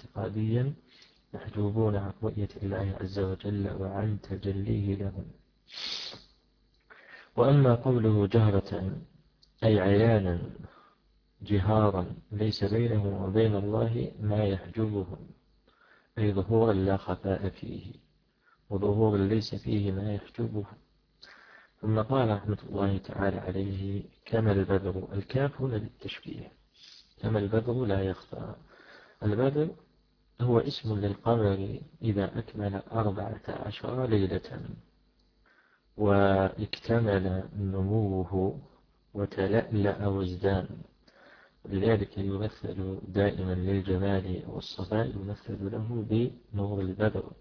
اعتقاديا محجوبون عن رؤية الله عز وجل وعن تجليه لهم. وأما قوله جهرة أي عيانا جهارا ليس بينه وبين الله ما يحجبهم أي ظهورا لا خفاء فيه وظهورا ليس فيه ما يحجبه ثم قال رحمة الله تعالى عليه كما البدر الكاف للتشبيه كما البدر لا يخفى. البدر هو اسم للقمر إذا أكمل أربعة عشر ليلة. واكتمل نموه وتلألأ وازدان لذلك يمثل دائما للجمال والصفاء يمثل له بنور البدر.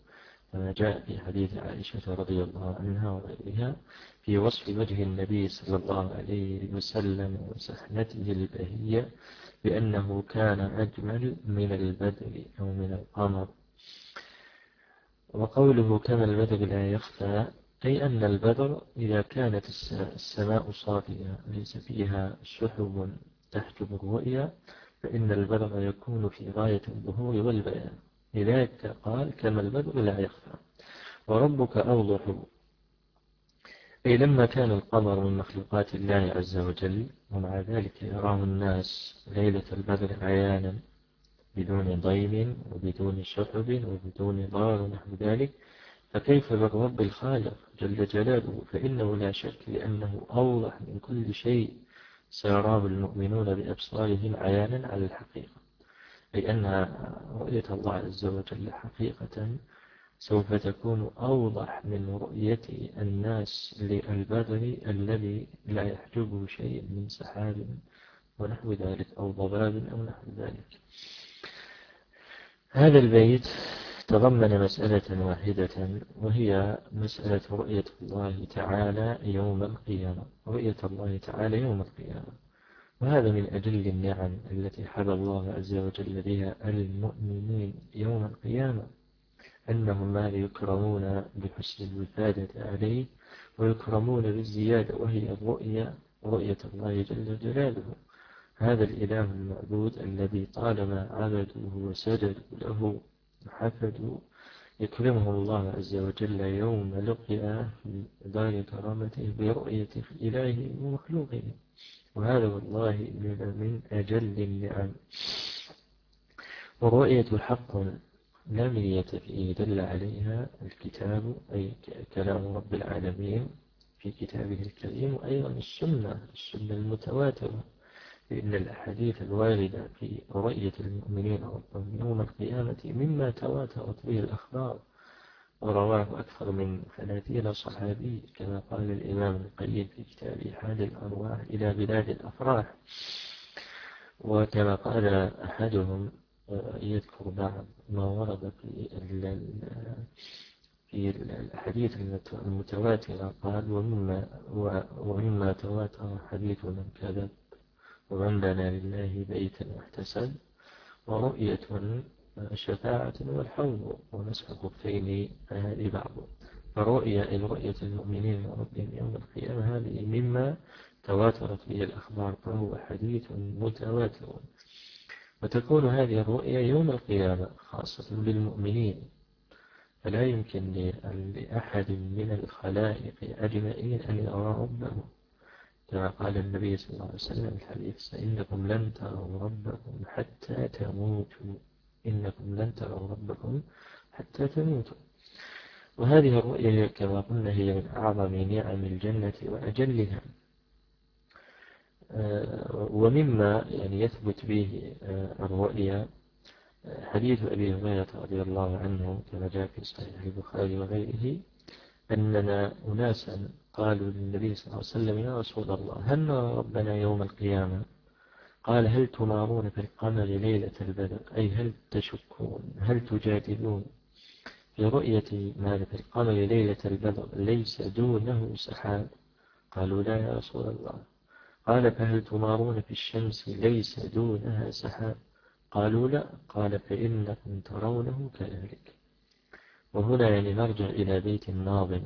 كما جاء في حديث عائشة رضي الله عنها وغيرها في وصف وجه النبي صلى الله عليه وسلم وسحنته البهية بأنه كان أجمل من البدر أو من القمر. وقوله كما البدر لا يخفى أي أن البدر إذا كانت السماء صافية ليس فيها سحب تحجب الرؤيا فإن البدر يكون في غاية الظهور والبيان. لذلك قال كما البدر لا يخفى. وربك أوضح أي لما كان القمر من مخلوقات الله عز وجل ومع ذلك يراه الناس ليلة البدر عيانا بدون ضيم وبدون شحب وبدون ضار ونحو ذلك فكيف بالرب الخالق جل جلاله؟ فإنه لا شك لأنه أوضح من كل شيء سيراه المؤمنون بأبصارهم عيانا على الحقيقة. أي أن رؤية الله عز وجل حقيقة سوف تكون أوضح من رؤية الناس للبدر الذي لا يحجبه شيء من سحاب ونحو ذلك أو ضباب أو نحو ذلك. هذا البيت تضمن مسألة واحدة وهي مسألة رؤية الله تعالى يوم القيامة رؤية الله تعالى يوم القيامة. وهذا من أجل النعم التي حب الله عز وجل بها المؤمنين يوم القيامة. أنهم ما يكرمون بحسن الوفادة عليه ويكرمون بالزيادة وهي الرؤية رؤية الله جل جلاله. هذا الإله المعبود الذي طالما عبدوه وسجدوا له وحفدوا يكرمه الله عز وجل يوم لقيا في دار كرامته برؤية إلهه ومخلوقه. وهذا والله من أجل النعم. ورؤية حق لا مرية فيه دل عليها الكتاب أي كلام رب العالمين في كتابه الكريم وأيضا السنة السنة المتواترة لأن الأحاديث الواردة في رؤية المؤمنين ربهم يوم القيامة مما تواترت به الأخبار ورواه أكثر من ثلاثين صحابي كما قال الإمام القيم في كتابه حال الأرواح إلى بلاد الأفراح وكما قال أحدهم يذكر بعض ما ورد في الحديث المتواترة قال ومما, ومما تواتر حديث من كذب ومن بنى لله بيتا واحتسب ورؤية شفاعة والحوض ومسح خفين هذه بعض. فرؤية رؤية المؤمنين ربهم يوم القيامة هذه مما تواترت به الأخبار فهو حديث متواتر. وتكون هذه الرؤية يوم القيامة خاصة للمؤمنين فلا يمكن لأحد من الخلائق أجمعين أن يرى ربه. كما قال النبي صلى الله عليه وسلم في الحديث إنكم لن تروا ربكم حتى تموتوا. إنكم لن تروا ربكم حتى تموتوا. وهذه الرؤية كما قلنا هي من أعظم نعم الجنة وأجلها. ومما يعني يثبت به آه، الرؤيا آه، حديث أبي هريرة رضي الله عنه كما جاء في صحيح البخاري وغيره أننا أناسا قالوا للنبي صلى الله عليه وسلم يا رسول الله هل نرى ربنا يوم القيامة؟ قال هل تمارون في القمر ليلة البدر؟ أي هل تشكون؟ هل تجادلون؟ في رؤية ما في القمر ليلة البدر ليس دونه سحاب. قالوا لا يا رسول الله. قال فهل تمارون في الشمس ليس دونها سحاب؟ قالوا لا. قال فإنكم ترونه كذلك. وهنا يعني نرجع إلى بيت الناظم.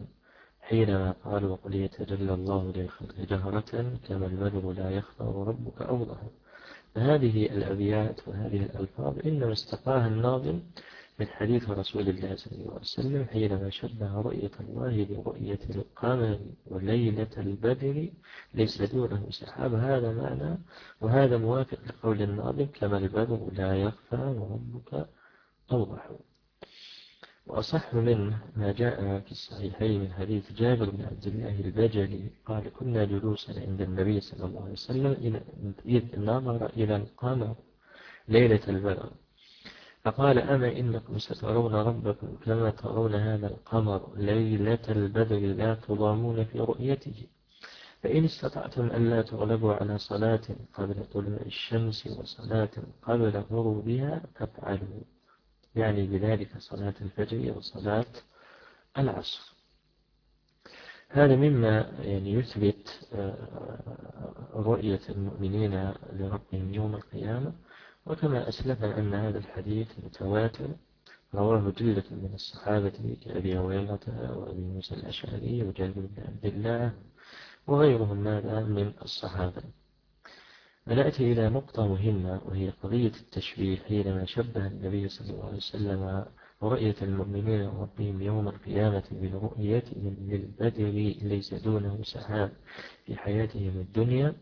حينما قال وقل يتجلى الله للخلق جهرة كما البدر لا يخفى وربك أوضح. فهذه الأبيات وهذه الألفاظ إنما استقاها الناظم من حديث رسول الله صلى الله عليه وسلم حينما شبه رؤية الله برؤية القمر وليلة البدر ليس دونه سحاب. هذا معنى وهذا موافق لقول الناظم كما البدر لا يخفى وربك أوضح. وأصح منه ما جاء في الصحيحين من حديث جابر بن عبد الله البجلي قال كنا جلوسا عند النبي صلى الله عليه وسلم إذ نظر إلى القمر ليلة البدر. فقال أما إنكم سترون ربكم كما ترون هذا القمر ليلة البدر لا تضامون في رؤيته. فإن استطعتم ألا تغلبوا على صلاة قبل طلوع الشمس وصلاة قبل غروبها فافعلوا. يعني بذلك صلاة الفجر وصلاة العصر. هذا مما يعني يثبت آه، رؤية المؤمنين لربهم يوم القيامة. وكما أسلفنا أن هذا الحديث متواتر رواه جلة من الصحابة كأبي هريرة وأبي موسى الأشعري وجابر بن عبد الله وغيرهم ماذا؟ من الصحابة. ونأتي إلى نقطة مهمة وهي قضية التشبيه حينما شبه النبي صلى الله عليه وسلم رؤية المؤمنين ربهم يوم القيامة برؤيتهم للبدر ليس دونه سحاب في حياتهم الدنيا.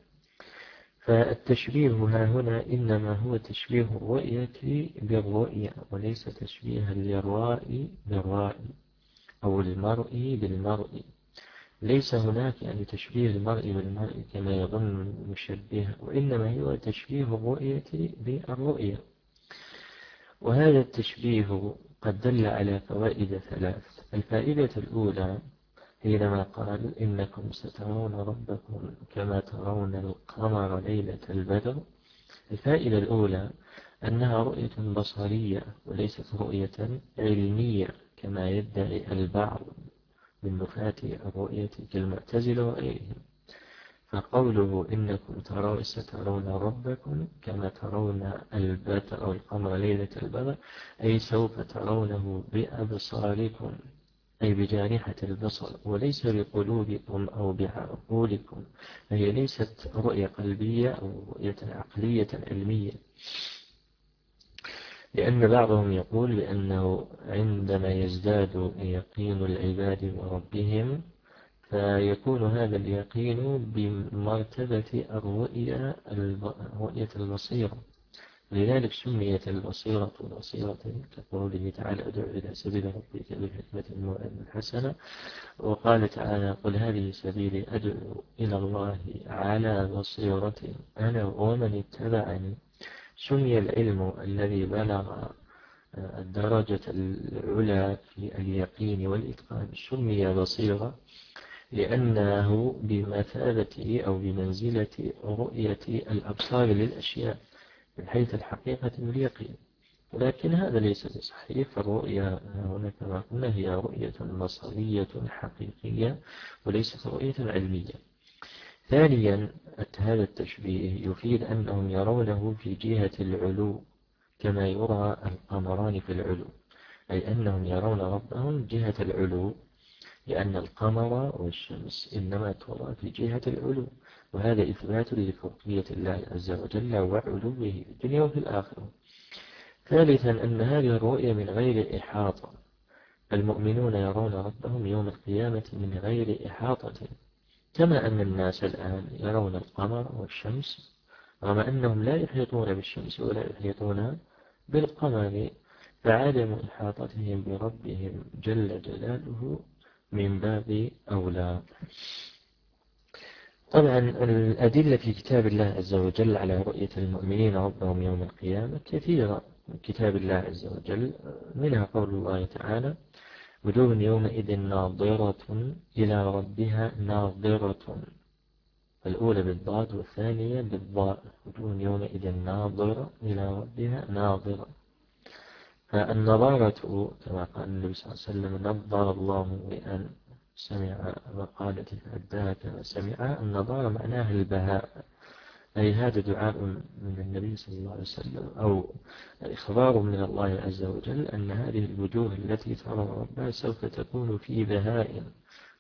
فالتشبيه ها هنا إنما هو تشبيه الرؤية بالرؤية وليس تشبيها للرائي بالرائي أو المرء بالمرء. ليس هناك يعني تشبيه المرء بالمرء كما يظن المشبه وإنما هو تشبيه الرؤية بالرؤية. وهذا التشبيه قد دل على فوائد ثلاث. الفائدة الأولى حينما قال إنكم سترون ربكم كما ترون القمر ليلة البدر. الفائدة الأولى أنها رؤية بصرية وليست رؤية علمية كما يدعي البعض من نفاة الرؤية كالمعتزلة وغيرهم. فقوله إنكم ترون سترون ربكم كما ترون البدر أو القمر ليلة البدر أي سوف ترونه بأبصاركم. أي بجارحة البصر وليس بقلوبكم أو بعقولكم فهي ليست رؤية قلبية أو رؤية عقلية علمية. لأن بعضهم يقول بأنه عندما يزداد يقين العباد وربهم فيكون هذا اليقين بمرتبة الرؤية الرؤية البصيرة. لذلك سميت البصيرة بصيرة كقوله تعالى ادعو إلى سبيل ربك بالحكمة الحسنة وقال تعالى قل هذه سبيلي أدعو إلى الله على بصيرة أنا ومن اتبعني سمي العلم الذي بلغ الدرجة العلى في اليقين والإتقان. سمي بصيرة لأنه بمثابة أو بمنزلة رؤية الأبصار للأشياء. من حيث الحقيقة واليقين. ولكن هذا ليس بصحيح فالرؤيا هنا كما قلنا هي رؤية بصرية حقيقية وليست رؤية علمية. ثانيا هذا التشبيه يفيد أنهم يرونه في جهة العلو كما يرى القمران في العلو أي أنهم يرون ربهم جهة العلو لأن القمر والشمس إنما ترى في جهة العلو. وهذا إثبات لفوقية الله عز وجل وعلوه في الدنيا وفي الآخرة. ثالثا أن هذه الرؤية من غير إحاطة. المؤمنون يرون ربهم يوم القيامة من غير إحاطة. كما أن الناس الآن يرون القمر والشمس رغم أنهم لا يحيطون بالشمس ولا يحيطون بالقمر فعدم إحاطتهم بربهم جل جلاله من باب أولى. طبعا الأدلة في كتاب الله عز وجل على رؤية المؤمنين ربهم يوم القيامة كثيرة. من كتاب الله عز وجل منها قول الله تعالى وجوه يومئذ ناظرة إلى ربها ناظرة. الأولى بالضاد والثانية بالضاء. وجوه يومئذ ناظرة إلى ربها ناظرة. فالنظارة كما قال النبي صلى الله عليه وسلم نظر الله بأن سمع فأداها كما سمع النظارة معناها البهاء أي هذا دعاء من النبي صلى الله عليه وسلم أو إخبار من الله عز وجل أن هذه الوجوه التي ترى ربها سوف تكون في بهاء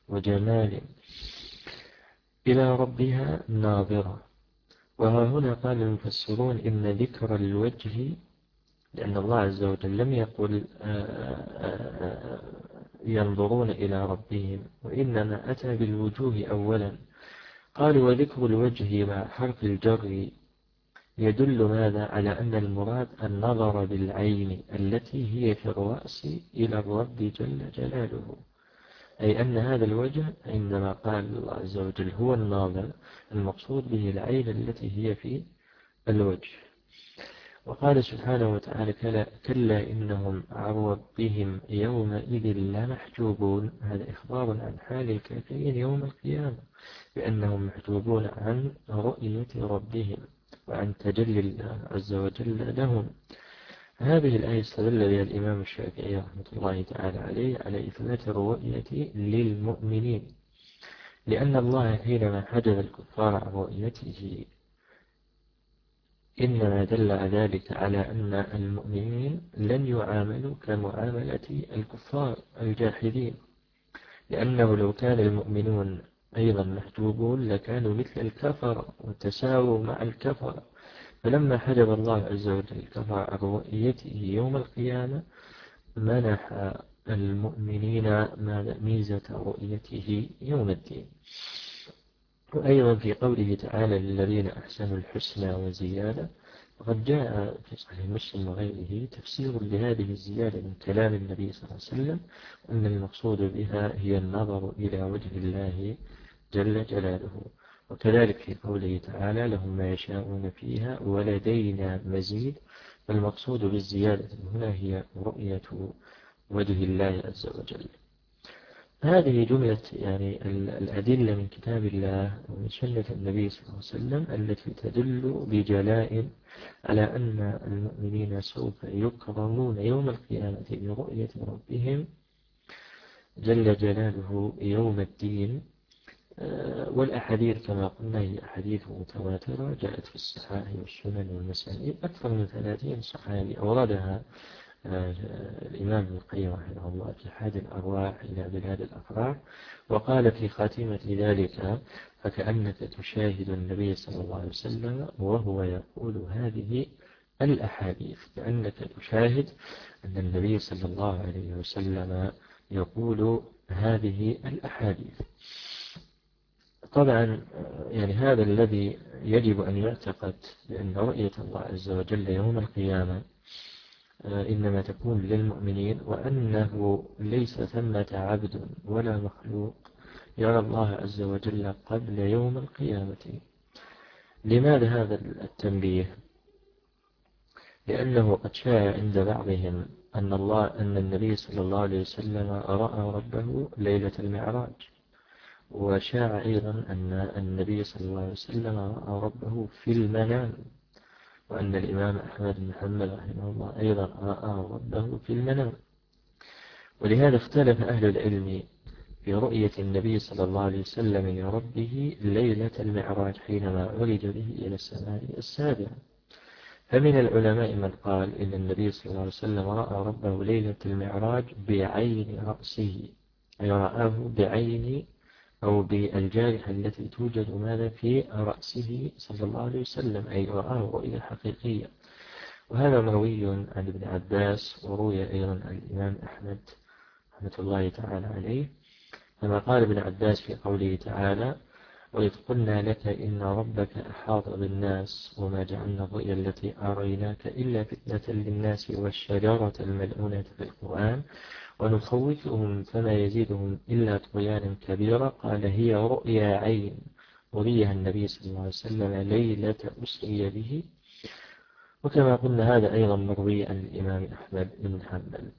وجمال إلى ربها ناظرة. وها هنا قال المفسرون إن ذكر الوجه لأن الله عز وجل لم يقل آه، آه، آه، ينظرون إلى ربهم وإنما أتى بالوجوه أولا. قال وذكر الوجه مع حرف الجر يدل ماذا على أن المراد النظر بالعين التي هي في الرأس إلى الرب جل جلاله. أي أن هذا الوجه عندما قال الله عز وجل هو الناظر المقصود به العين التي هي في الوجه. وقال سبحانه وتعالى كلا إنهم عن ربهم يومئذ لمحجوبون. هذا إخبار عن حال الكافرين يوم القيامة بأنهم محجوبون عن رؤية ربهم وعن تجلي الله عز وجل لهم. هذه الآية استدل بها الإمام الشافعي رحمة الله تعالى عليه على إثبات الرؤية للمؤمنين لأن الله حينما حجب الكفار عن رؤيته إنما دل ذلك على أن المؤمنين لن يعاملوا كمعاملة الكفار الجاحدين لأنه لو كان المؤمنون أيضا محجوبون لكانوا مثل الكفر وتساووا مع الكفر. فلما حجب الله عز وجل الكفر عن رؤيته يوم القيامة منح المؤمنين ميزة رؤيته يوم الدين. وأيضا في قوله تعالى للذين أحسنوا الحسنى وزيادة وقد جاء في صحيح مسلم وغيره تفسير لهذه الزيادة من كلام النبي صلى الله عليه وسلم أن المقصود بها هي النظر إلى وجه الله جل جلاله. وكذلك في قوله تعالى لهم ما يشاءون فيها ولدينا مزيد فالمقصود بالزيادة هنا هي رؤية وجه الله عز وجل. هذه جملة يعني الأدلة من كتاب الله ومن سنة النبي صلى الله عليه وسلم التي تدل بجلاء على أن المؤمنين سوف يكرمون يوم القيامة برؤية ربهم جل جلاله يوم الدين. آه، والأحاديث كما قلنا هي أحاديث متواترة جاءت في الصحاح والسنن والمسائل أكثر من ثلاثين صحابي أوردها الإمام ابن القيم رحمه الله في حاد الأرواح إلى بلاد الأفراح وقال في خاتمة ذلك فكأنك تشاهد النبي صلى الله عليه وسلم وهو يقول هذه الأحاديث كأنك تشاهد أن النبي صلى الله عليه وسلم يقول هذه الأحاديث. طبعا يعني هذا الذي يجب أن يعتقد بأن رؤية الله عز وجل يوم القيامة إنما تكون للمؤمنين وأنه ليس ثمة عبد ولا مخلوق يرى الله عز وجل قبل يوم القيامة. لماذا هذا التنبيه؟ لأنه قد شاء عند بعضهم أن الله أن النبي صلى الله عليه وسلم رأى ربه ليلة المعراج. وشاع أيضا أن النبي صلى الله عليه وسلم رأى ربه في المنام. وأن الإمام أحمد بن محمد رحمه الله أيضا رأى ربه في المنام. ولهذا اختلف أهل العلم في رؤية النبي صلى الله عليه وسلم لربه ليلة المعراج حينما عرج به إلى السماء السابعة. فمن العلماء من قال إن النبي صلى الله عليه وسلم رأى ربه ليلة المعراج بعين رأسه أي رآه بعين أو بالجارحة التي توجد ماذا في رأسه صلى الله عليه وسلم أي رآه رؤية حقيقية وهذا مروي عن ابن عباس وروي أيضا عن الإمام أحمد رحمة الله تعالى عليه. كما قال ابن عباس في قوله تعالى وإذ قلنا لك إن ربك أحاط بالناس وما جعلنا الرؤيا التي أريناك إلا فتنة للناس والشجرة الملعونة في القرآن ونخوفهم فما يزيدهم إلا طغيانا كبيرا. قال هي رؤيا عين وريها النبي صلى الله عليه وسلم ليلة أسري به. وكما قلنا هذا أيضا مروي عن الإمام أحمد بن حنبل.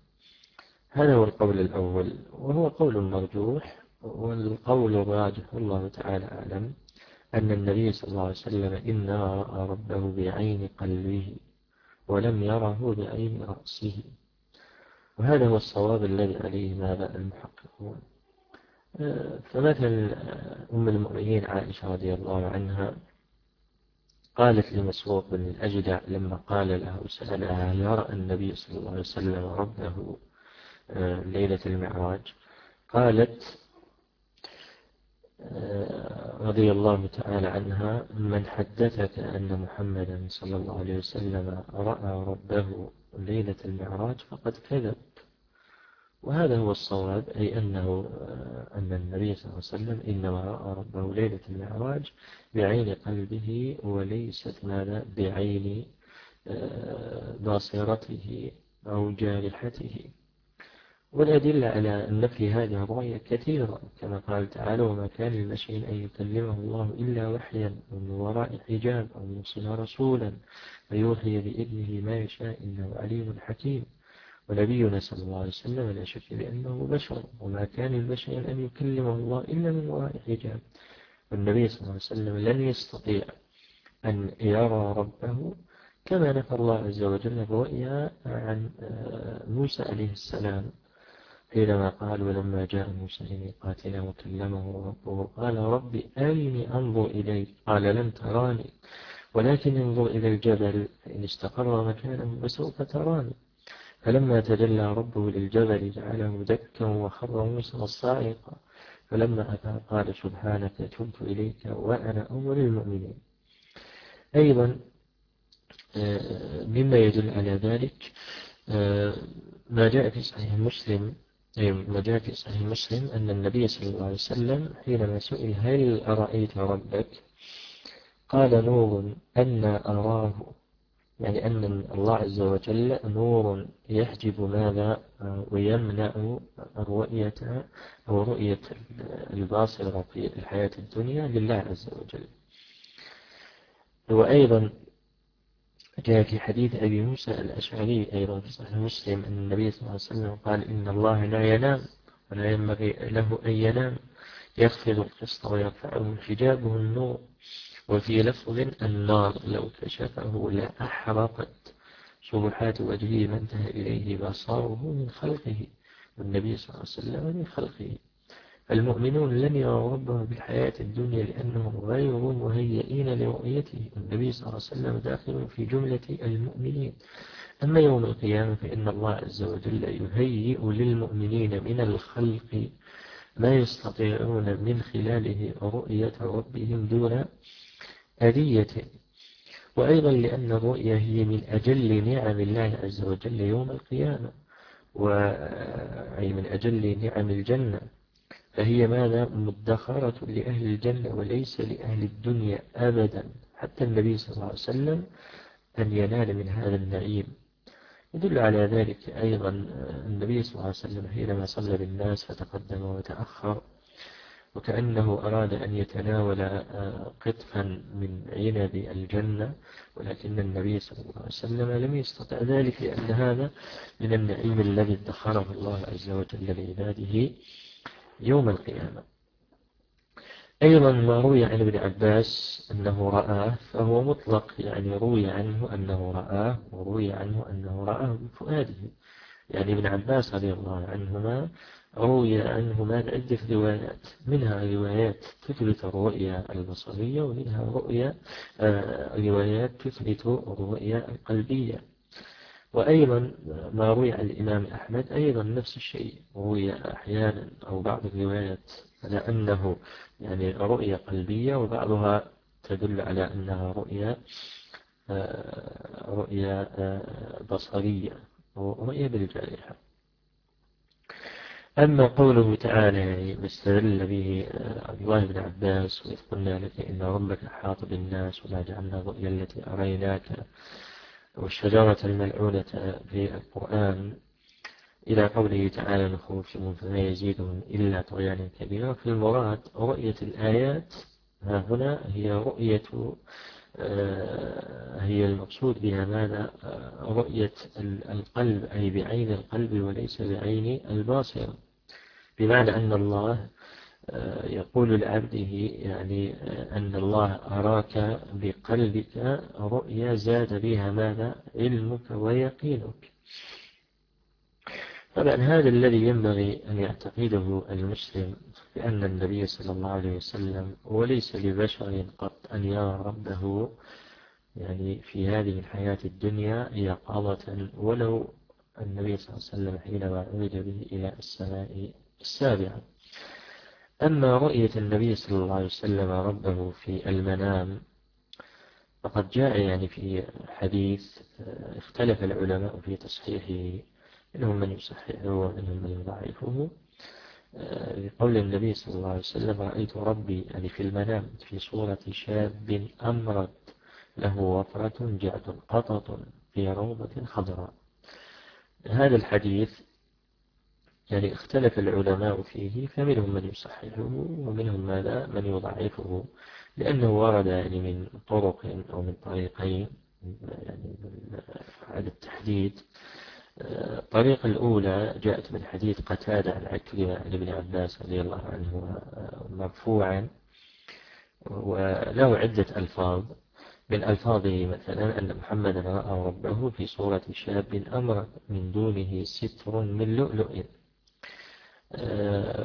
هذا هو القول الأول وهو قول مرجوح والقول الراجح والله تعالى أعلم أن النبي صلى الله عليه وسلم إنما رأى ربه بعين قلبه ولم يره بعين رأسه. وهذا هو الصواب الذي عليه ماذا المحققون. فمثل أم المؤمنين عائشة رضي الله عنها قالت لمسروق بن الأجدع لما قال له سألها يرى النبي صلى الله عليه وسلم ربه ليلة المعراج؟ قالت آه، رضي الله تعالى عنها من حدثك أن محمدا صلى الله عليه وسلم رأى ربه ليلة المعراج فقد كذب. وهذا هو الصواب أي أنه آه، أن النبي صلى الله عليه وسلم إنما رأى ربه ليلة المعراج بعين قلبه وليست ماذا؟ بعين آه، باصرته أو جارحته. والأدلة على النفي هذه الرؤية كثيرة كما قال تعالى وما كان لبشر أن يكلمه الله إلا وحيا ومن وراء حجاب أو يرسل رسولا فيوحي بإذنه ما يشاء إنه عليم حكيم. ونبينا صلى الله عليه وسلم لا شك بأنه بشر وما كان لبشر أن يكلمه الله إلا من وراء حجاب. والنبي صلى الله عليه وسلم لن يستطيع أن يرى ربه كما نفى الله عز وجل الرؤيا عن آه، موسى عليه السلام حينما قال ولما جاء موسى لميقاتنا وكلمه ربه قال ربي أرني أنظر إليك. قال لن تراني ولكن انظر إلى الجبل فإن استقر مكانه فسوف تراني. فلما تجلى ربه للجبل جعله دكا وخر موسى صاعقا. فلما أتى قال سبحانك تبت إليك وأنا أول المؤمنين. أيضا آه، مما يدل على ذلك آه، ما جاء في صحيح مسلم ما جاء في صحيح مسلم أن النبي صلى الله عليه وسلم حينما سئل هل أرأيت ربك؟ قال نور أن أراه. يعني أن الله عز وجل نور يحجب ماذا؟ ويمنع الرؤية أو رؤية الباصرة في الحياة الدنيا لله عز وجل. وأيضا جاء في حديث أبي موسى الأشعري أيضا في صحيح مسلم أن النبي صلى الله عليه وسلم قال إن الله لا ينام ولا ينبغي له أن ينام يخفض القسط ويرفعه حجابه النور وفي لفظ النار لو كشفه لأحرقت صبحات وجهه ما انتهى إليه بصاره من خلقه والنبي صلى الله عليه وسلم من خلقه. المؤمنون لن يروا ربهم في الحياة الدنيا لأنهم غير مهيئين لرؤيته. النبي صلى الله عليه وسلم داخل في جملة المؤمنين. أما يوم القيامة فإن الله عز وجل يهيئ للمؤمنين من الخلق ما يستطيعون من خلاله رؤية ربهم دون أذية. وأيضا لأن الرؤية هي من أجل نعم الله عز وجل يوم القيامة وأي من أجل نعم الجنة. فهي ماذا؟ مدخرة لأهل الجنة وليس لأهل الدنيا أبدا حتى النبي صلى الله عليه وسلم أن ينال من هذا النعيم. يدل على ذلك أيضا النبي صلى الله عليه وسلم حينما صلى بالناس فتقدم وتأخر. وكأنه أراد أن يتناول قطفا من عنب الجنة ولكن النبي صلى الله عليه وسلم لم يستطع ذلك لأن هذا من النعيم الذي ادخره الله عز وجل لعباده يوم القيامة. أيضا ما روي عن ابن عباس أنه رآه فهو مطلق يعني روي عنه أنه رآه وروي عنه أنه رآه بفؤاده يعني ابن عباس رضي الله عنهما روي عنهما عدة روايات منها روايات تثبت الرؤيا البصرية ومنها رؤيا آه، روايات تثبت الرؤيا القلبية. وأيضا ما روي عن الإمام أحمد أيضا نفس الشيء روي أحيانا أو بعض الروايات على أنه يعني رؤية قلبية وبعضها تدل على أنها رؤية آه، رؤية آه، بصرية أو رؤية بالجارحة. أما قوله تعالى يعني مستدل به آه، عبد الله بن عباس وإذ قلنا لك إن ربك أحاط بالناس وما جعلنا الرؤيا التي أريناك والشجرة الملعونة في القرآن. إلى قوله تعالى نخوفهم فما يزيدهم إلا طغيانا كبيرا. في المراد رؤية الآيات ها هنا هي رؤية هي المقصود بها ماذا؟ آه، رؤية القلب أي بعين القلب وليس بعين الباصر. بمعنى أن الله آه، يقول لعبده يعني آه، أن الله أراك بقلبك رؤيا زاد بها ماذا؟ علمك ويقينك. طبعا هذا الذي ينبغي أن يعتقده المسلم بأن النبي صلى الله عليه وسلم وليس لبشر قط أن يرى ربه يعني في هذه الحياة الدنيا يقظة ولو النبي صلى الله عليه وسلم حينما عرج به إلى السماء السابعة. أما رؤية النبي صلى الله عليه وسلم ربه في المنام فقد جاء يعني في حديث اختلف العلماء في تصحيحه منهم من يصححه ومنهم من يضعفه. بقول النبي صلى الله عليه وسلم رأيت ربي يعني في المنام في صورة شاب أمرد له وفرة جعد قطط في روضة خضراء. هذا الحديث يعني اختلف العلماء فيه فمنهم من يصححه ومنهم ماذا من يضعفه لأنه ورد يعني من طرق أو من طريقين يعني على التحديد. الطريقة الأولى جاءت من حديث قتادة عن عكرمة عن ابن عباس رضي الله عنه مرفوعا وله عدة ألفاظ. من ألفاظه مثلا أن محمدا رأى ربه في صورة شاب أمر من دونه ستر من لؤلؤ.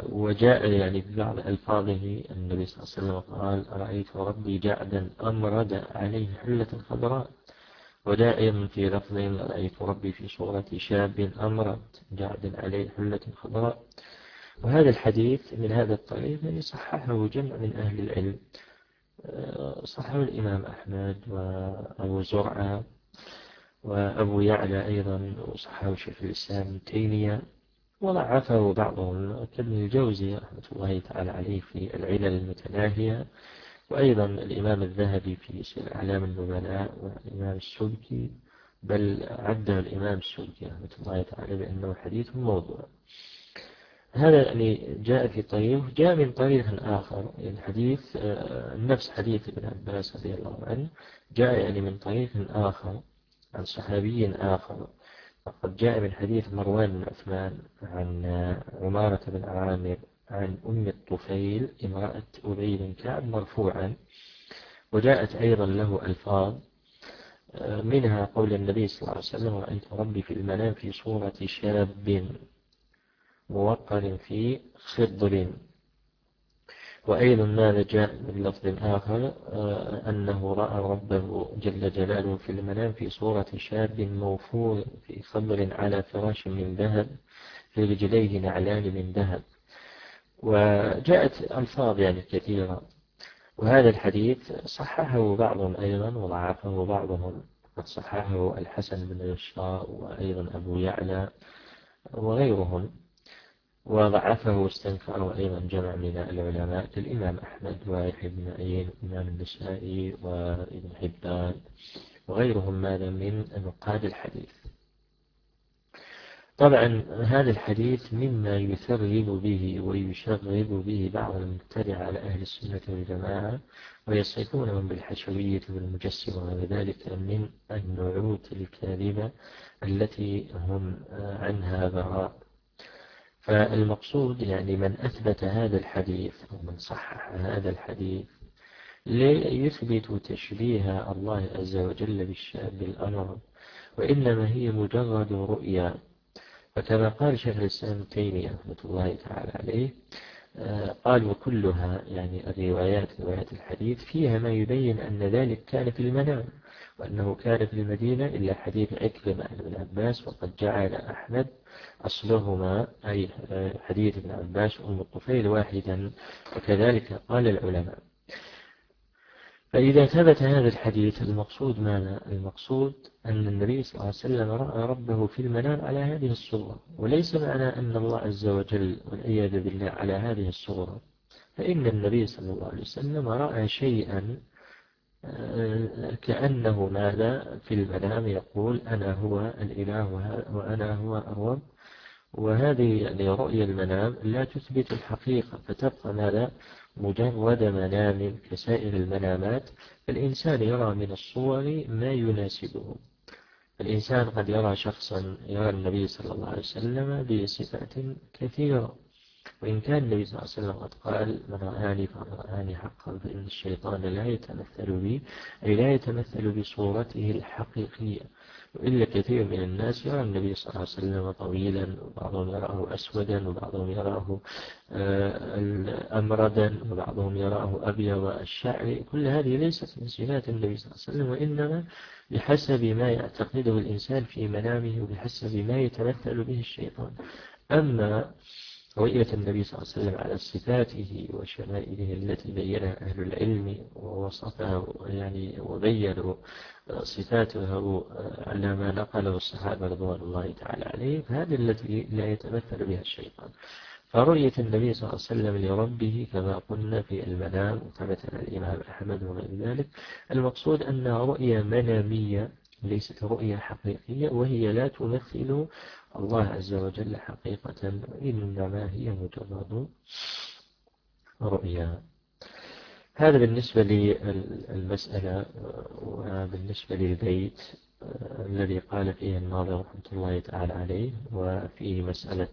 وجاء يعني في بعض ألفاظه النبي صلى الله عليه وسلم قال رأيت ربي جعدا أمرد عليه حلة خضراء. ودائما في لفظ رأيت ربي في صورة شاب أمرد جعد عليه حلة خضراء. وهذا الحديث من هذا الطريق يعني صححه جمع من أهل العلم. آه، صححه الإمام أحمد وأبو زرعة وأبو يعلى أيضا وصححه شيخ الإسلام تيمية وضعفه بعضهم كابن الجوزي رحمة الله تعالى عليه في العلل المتناهية. وأيضا الإمام الذهبي في أعلام النبلاء والإمام السلكي بل عده الإمام السلكي رحمة الله تعالى بأنه حديث موضوع. هذا يعني جاء في طريق جاء من طريق آخر الحديث آه، نفس حديث ابن عباس رضي الله عنه جاء يعني من طريق آخر عن صحابي آخر. وقد جاء من حديث مروان بن عثمان عن عمارة بن عامر عن أم الطفيل امرأة أبي بن كعب مرفوعا وجاءت أيضا له ألفاظ آه، منها قول النبي صلى الله عليه وسلم رأيت ربي في المنام في صورة شاب موقر في خضر. وأيضا ماذا جاء من لفظ آخر آه، أنه رأى ربه جل جلاله في المنام في صورة شاب موفور في خمر على فراش من ذهب في رجليه نعلان من ذهب. وجاءت ألفاظ يعني كثيرة. وهذا الحديث صححه بعضهم أيضا وضعفه بعضهم صححه الحسن بن الشاء وأيضا أبو يعلى وغيرهم. وضعفه واستنكره أيضا جمع من العلماء كالإمام أحمد ويحيى بن معين والإمام النسائي وابن حبان وغيرهم ماذا من نقاد الحديث. طبعا هذا الحديث مما يثرب به ويشغب به بعض المبتدع على أهل السنة والجماعة ويصفونهم بالحشوية والمجسمة وذلك من النعوت الكاذبة التي هم عنها براء. فالمقصود يعني من أثبت هذا الحديث أو من صحح هذا الحديث ليثبت تشبيه الله عز وجل بالأمر وإنما هي مجرد رؤيا فكما قال شيخ الإسلام تيمية رحمة الله تعالى عليه آه، قال وكلها يعني الروايات روايات الحديث فيها ما يبين أن ذلك كان في المنام وأنه كان في المدينة إلا حديث عكرمة عن ابن عباس وقد جعل أحمد أصلهما أي آه، حديث ابن عباس وأم الطفيل واحدا وكذلك قال العلماء. فإذا ثبت هذا الحديث المقصود ماذا؟ المقصود أن النبي صلى الله عليه وسلم رأى ربه في المنام على هذه الصورة. وليس معنى أن الله عز وجل والعياذ بالله على هذه الصورة. فإن النبي صلى الله عليه وسلم رأى شيئا آه، كأنه ماذا؟ في المنام يقول أنا هو الإله وأنا هو الرب. وهذه يعني رؤية المنام لا تثبت الحقيقة فتبقى ماذا؟ مجرد منام كسائر المنامات الإنسان يرى من الصور ما يناسبه. الإنسان قد يرى شخصا يرى النبي صلى الله عليه وسلم بصفات كثيرة. وإن كان النبي صلى الله عليه وسلم قد قال من رآني فقد رآني حقا فإن الشيطان لا يتمثل بي أي لا يتمثل بصورته الحقيقية. وإلا كثير من الناس يرى النبي صلى الله عليه وسلم طويلا وبعضهم يراه أسودا وبعضهم يراه آه، أمردا وبعضهم يراه أبيض الشعر. كل هذه ليست من صفات النبي صلى الله عليه وسلم وإنما بحسب ما يعتقده الإنسان في منامه وبحسب ما يتمثل به الشيطان. أما رؤية النبي صلى الله عليه وسلم على صفاته وشمائله التي بينها أهل العلم ووصفها يعني وبينوا صفاته على ما نقله الصحابة رضوان الله تعالى عليه فهذه التي لا يتمثل بها الشيطان. فرؤية النبي صلى الله عليه وسلم لربه كما قلنا في المنام وثبت الإمام أحمد وغير ذلك. المقصود أنها رؤية منامية ليست رؤية حقيقية وهي لا تمثل الله عز وجل حقيقة إنما هي مجرد رؤيا هذا بالنسبة للمسألة وبالنسبة للبيت الذي قال فيه الناظر رحمة الله تعالى عليه وفيه مسألة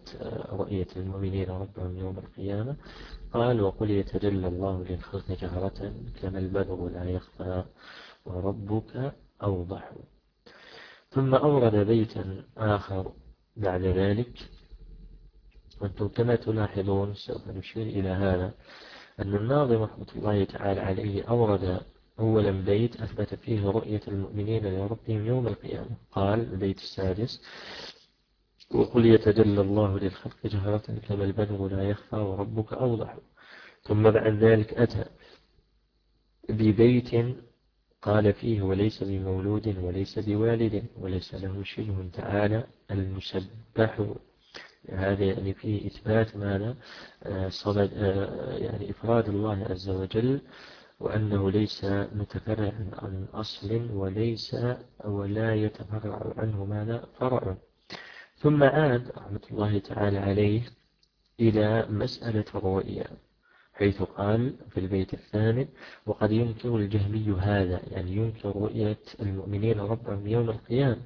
رؤية المؤمنين ربهم يوم القيامة قال وقل يتجلى الله للخلق جهرة كما البدر لا يخفى وربك أوضح. ثم أورد بيتا آخر بعد ذلك وأنتم كما تلاحظون سوف نشير إلى هذا أن الناظم رحمة الله تعالى عليه أورد أولا بيت أثبت فيه رؤية المؤمنين لربهم يوم القيامة. قال البيت السادس وقل يتجلى الله للخلق جهرة كما البدر لا يخفى وربك أوضح. ثم بعد ذلك أتى ببيت قال فيه وليس بمولود وليس بوالد وليس له شبه تعالى المسبح هذا يعني فيه إثبات ماذا آه، صمد آه، يعني إفراد الله عز وجل وأنه ليس متفرع عن أصل وليس ولا يتفرع عنه ماذا فرع. ثم عاد رحمة الله تعالى عليه إلى مسألة الرؤيا حيث قال في البيت الثامن وقد ينكر الجهمي هذا يعني ينكر رؤية المؤمنين ربهم يوم القيامة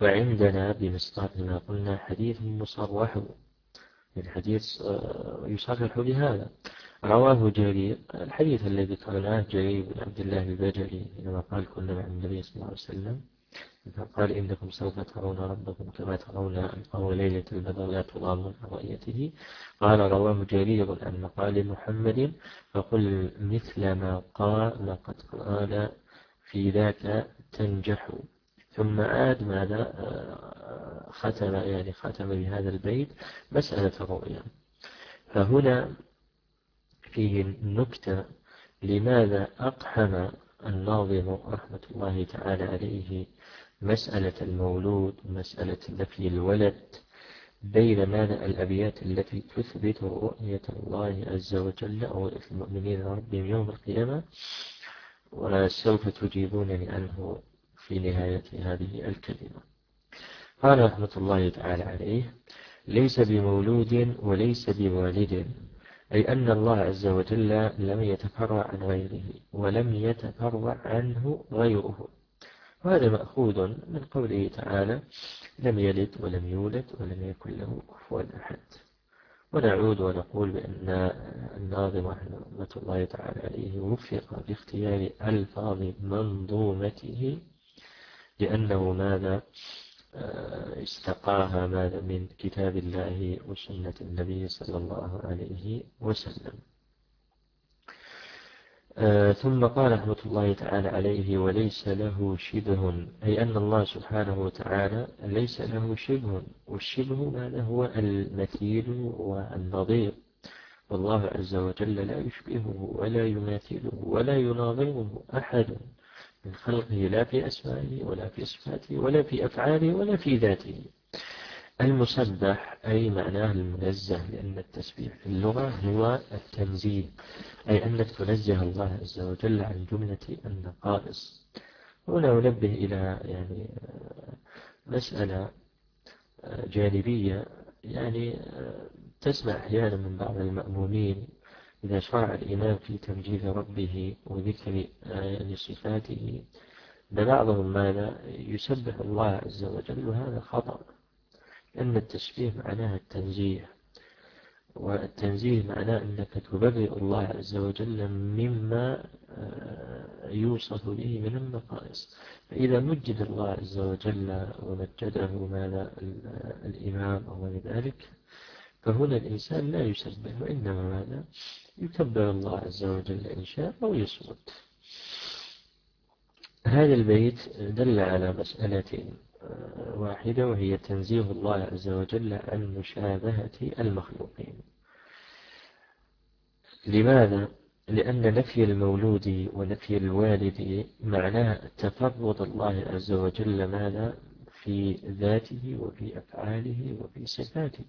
وعندنا بمصداق ما قلنا حديث مصرح الحديث آه، يصرح بهذا. رواه جرير الحديث الذي ذكرناه جرير بن عبد الله البجلي حينما قال كنا مع النبي صلى الله عليه وسلم. قال إنكم سوف ترون ربكم كما ترون القمر ليلة البدر لا تضامون رؤيته. قال رواه جرير عن مقال محمد فقل مثل ما قال لقد قال في ذاك تنجح. ثم عاد ماذا؟ آه، ختم يعني ختم بهذا البيت مسألة الرؤيا. فهنا فيه نكتة لماذا أقحم الناظم رحمة الله تعالى عليه مسألة المولود ومسألة نفي الولد بين ماذا الأبيات التي تثبت رؤية الله عز وجل أو المؤمنين ربهم يوم القيامة؟ وسوف تجيبونني عنه في نهاية هذه الكلمة. قال رحمة الله تعالى عليه ليس بمولود وليس بوالد أي أن الله عز وجل لم يتفرع عن غيره ولم يتفرع عنه غيره. وهذا مأخوذ من قوله تعالى لم يلد ولم يولد ولم يكن له كفوا أحد. ونعود ونقول بأن الناظم رحمة الله تعالى عليه وفق باختيار ألفاظ منظومته لأنه ماذا؟ آه، استقاها ماذا؟ من كتاب الله وسنة النبي صلى الله عليه وسلم. آه، ثم قال رحمة الله تعالى عليه وليس له شبه. أي أن الله سبحانه وتعالى ليس له شبه والشبه ماذا هو المثيل والنظير. والله عز وجل لا يشبهه ولا يماثله ولا يناظره أحد من خلقه لا في أسمائه ولا في صفاته ولا في أفعاله ولا في ذاته. المسبح أي معناه المنزه لأن التسبيح في اللغة هو التنزيه أي أنك تنزه الله عز وجل عن جملة النقائص. هنا أنبه إلى يعني مسألة جانبية يعني تسمع أحيانا من بعض المأمومين إذا شرع الإمام في تمجيد ربه وذكر يعني صفاته بعضهم ماذا؟ يسبح الله عز وجل وهذا خطأ. لأن التشبيه معناها التنزيه والتنزيه معناه أنك تبرئ الله عز وجل مما آه، يوصف به من النقائص. فإذا مجد الله عز وجل ومجده ماذا الإمام أو غير ذلك فهنا الإنسان لا يسبح وإنما ماذا؟ يكبر الله عز وجل إن شاء أو يصمت. هذا البيت دل على مسألة واحدة وهي تنزيه الله عز وجل عن مشابهة المخلوقين. لماذا؟ لأن نفي المولود ونفي الوالد معناه تفرد الله عز وجل ماذا؟ في ذاته وفي أفعاله وفي صفاته.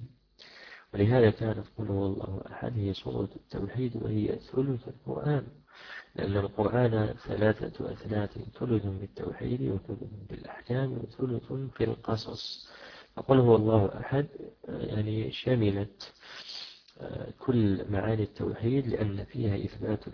ولهذا كانت قل هو الله أحد هي سورة التوحيد وهي ثلث القرآن. لأن القرآن ثلاثة أثلاث ثلث بالتوحيد وثلث بالأحكام وثلث في القصص. فقل هو الله أحد يعني شملت كل معاني التوحيد لأن فيها إثبات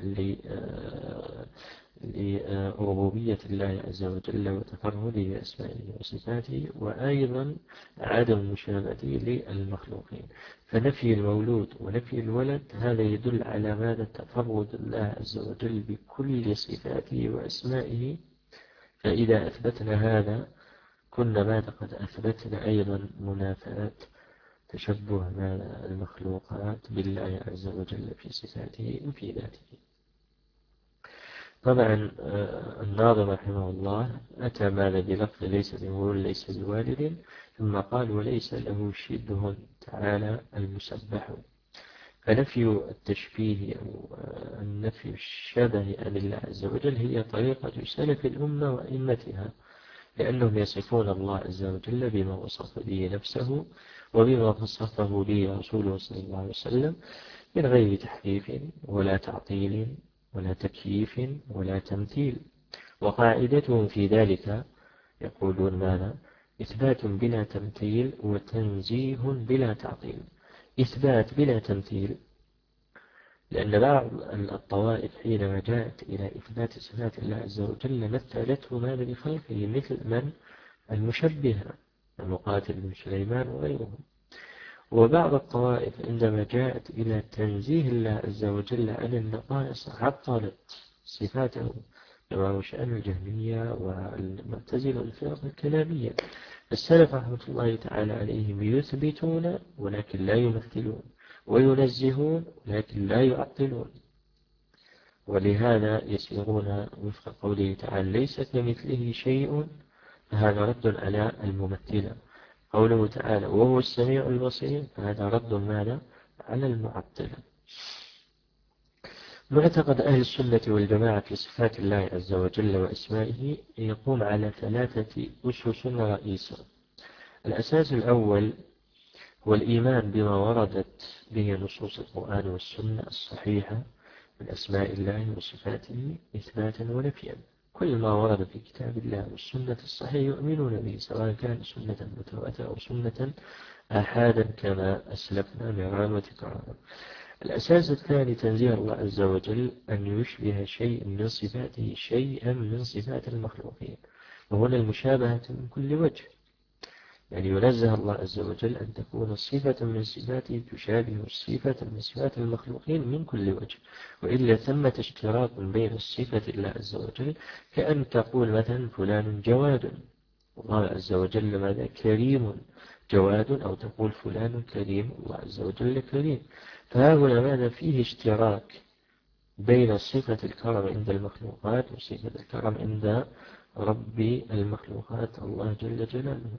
لربوبية الله عز وجل وتفرده بأسمائه وصفاته وأيضا عدم مشابهته للمخلوقين. فنفي المولود ونفي الولد هذا يدل على ماذا؟ تفرد الله عز وجل بكل صفاته وأسمائه. فإذا أثبتنا هذا كنا ماذا؟ قد أثبتنا أيضا منافاة تشبه المخلوقات بالله عز وجل في صفاته وفي ذاته. طبعا آه، الناظم رحمه الله أتى ماذا بلفظ ليس بمول ليس بوالد ثم قال وليس له شبه تعالى المسبح. فنفي التشبيه أو آه، النفي الشبه عن الله عز وجل هي طريقة سلف الأمة وأئمتها لأنهم يصفون الله عز وجل بما وصف به نفسه وبما وصفه به رسوله صلى الله عليه وسلم من غير تحريف ولا تعطيل. ولا تكييف ولا تمثيل. وقاعدتهم في ذلك يقولون ماذا؟ إثبات بلا تمثيل وتنزيه بلا تعطيل. إثبات بلا تمثيل لأن بعض الطوائف حينما جاءت إلى إثبات صفات الله عز وجل مثلته ماذا بخلقه مثل من؟ المشبهة المقاتل بن سليمان وغيرهم. وبعض الطوائف عندما جاءت إلى تنزيه الله عز وجل عن النقائص عطلت صفاته كما هو شأن الجهمية والمعتزلة والفرق الكلامية. السلف رحمة الله تعالى عليهم يثبتون ولكن لا يمثلون وينزهون ولكن لا يعطلون ولهذا يسيرون وفق قوله تعالى ليس كمثله شيء. فهذا رد على الممثلة. قوله تعالى وهو السميع البصير فهذا رد ماذا؟ على المعطلة معتقد أهل السنة والجماعة في صفات الله عز وجل وأسمائه يقوم على ثلاثة أسس رئيسة. الأساس الأول هو الإيمان بما وردت به نصوص القرآن والسنة الصحيحة من أسماء الله وصفاته إثباتا ونفيا. كل ما ورد في كتاب الله والسنة الصحيح يؤمنون به سواء كان سنة متواترة أو سنة آحادا كما أسلفنا مرارا وتكرارا الأساس الثاني تنزيه الله عز وجل أن يشبه شيء من صفاته شيئا من صفات المخلوقين. وهنا المشابهة من كل وجه. يعني ينزه الله عز وجل أن تكون صفة من صفاته تشابه الصفة من صفات المخلوقين من كل وجه. وإلا ثمة اشتراك بين الصفة الله عز وجل كأن تقول مثلا فلان جواد. الله عز وجل ماذا؟ كريم جواد. أو تقول فلان كريم الله عز وجل كريم. فهنا ماذا؟ فيه اشتراك بين صفة الكرم عند المخلوقات وصفة الكرم عند ربي المخلوقات الله جل جلاله.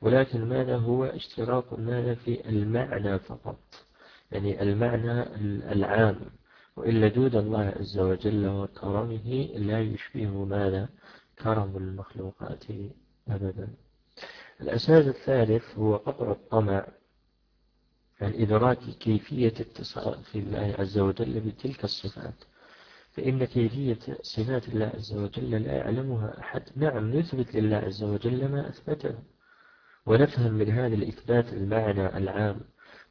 ولكن ماذا هو؟ اشتراك ماذا في المعنى فقط؟ يعني المعنى العام. وإلا جود الله عز وجل وكرمه لا يشبه ماذا؟ كرم المخلوقات أبدا. الأساس الثالث هو قطر الطمع الإدراك كيفية اتصاف الله عز وجل بتلك الصفات. فإن كيفية صفات الله عز وجل لا يعلمها أحد. نعم نثبت لله عز وجل ما أثبته ونفهم من هذا الإثبات المعنى العام.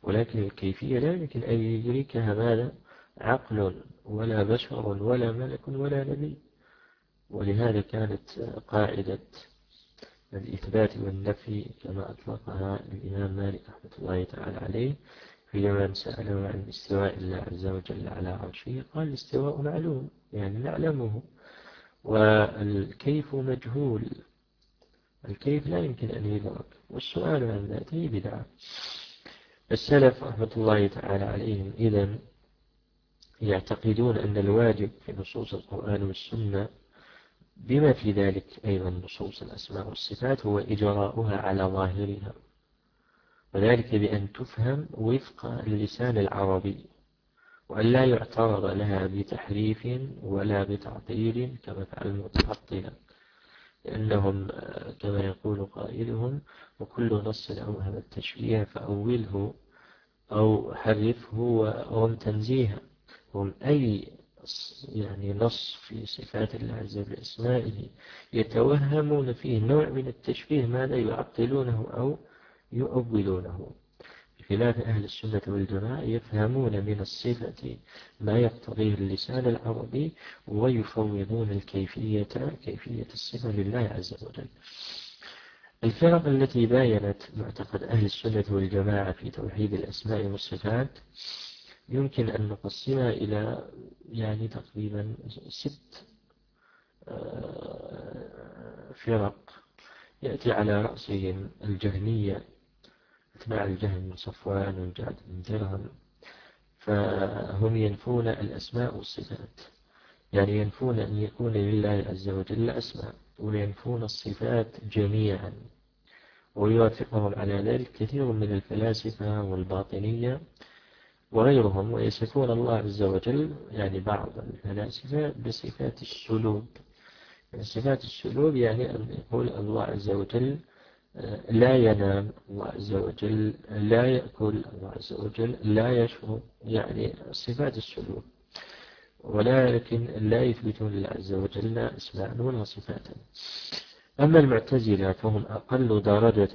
ولكن الكيفية لا يمكن أن يدركها ماذا؟ عقل ولا بشر ولا ملك ولا نبي. ولهذا كانت قاعدة الإثبات والنفي كما أطلقها الإمام مالك رحمة الله تعالى عليه في من سأله عن استواء الله عز وجل على عرشه قال الاستواء معلوم يعني نعلمه. والكيف مجهول الكيف لا يمكن أن يدرك. والسؤال عن ذاته بدعة. السلف رحمة الله تعالى عليهم إذا يعتقدون أن الواجب في نصوص القرآن والسنة بما في ذلك أيضا نصوص الأسماء والصفات هو إجراؤها على ظاهرها. وذلك بأن تفهم وفق اللسان العربي وأن لا يعترض لها بتحريف ولا بتعطيل كما فعل المتحطلة لأنهم كما يقول قائلهم وكل نص أوهم التشبيه فأوله أو حرفه وهم تنزيها هم أي يعني نص في صفات الله عز وجل أسمائه يتوهمون فيه نوع من التشبيه ماذا يعطلونه أو يؤولونه. بخلاف أهل السنة والجماعة يفهمون من الصفة ما يقتضيه اللسان العربي ويفوضون الكيفية كيفية الصفة لله عز وجل. الفرق التي باينت معتقد أهل السنة والجماعة في توحيد الأسماء والصفات يمكن أن نقسمها إلى يعني تقريبا ست آه، فرق. يأتي على رأسهم الجهمية أتباع الجهم من صفوان والجعد من درهم فهم ينفون الأسماء والصفات. يعني ينفون أن يكون لله عز وجل أسماء وينفون الصفات جميعا. ويوافقهم على ذلك كثير من الفلاسفة والباطنية وغيرهم ويصفون الله عز وجل يعني بعض الفلاسفة بصفات السلوب صفات السلوب يعني أن يقول الله عز وجل لا ينام الله عز وجل لا يأكل الله عز وجل لا يشرب يعني صفات السلوك. ولكن لا يثبتون لله عز وجل اسماء ولا صفات أما المعتزلة فهم أقل درجة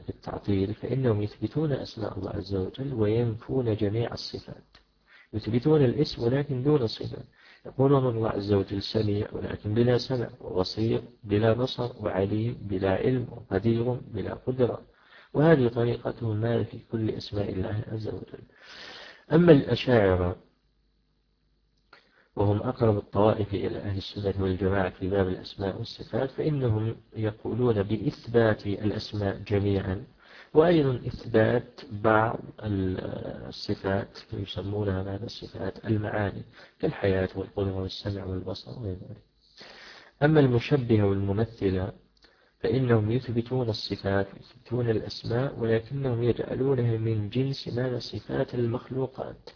في التعطيل فإنهم يثبتون أسماء الله عز وجل وينفون جميع الصفات. يثبتون الاسم ولكن دون صفات. يقولون الله عز وجل سميع ولكن بلا سمع وبصير بلا بصر وعليم بلا علم وقدير بلا قدرة. وهذه طريقتهم ما في كل أسماء الله عز وجل. أما الأشاعرة وهم أقرب الطوائف إلى أهل السنة والجماعة في باب الأسماء والصفات فإنهم يقولون بإثبات الأسماء جميعا. وأيضا إثبات بعض الصفات يسمونها ماذا الصفات؟ المعاني كالحياة والقدرة والسمع والبصر وغير ذلك. أما المشبهة والممثلة فإنهم يثبتون الصفات يثبتون الأسماء ولكنهم يجعلونها من جنس ماذا صفات المخلوقات.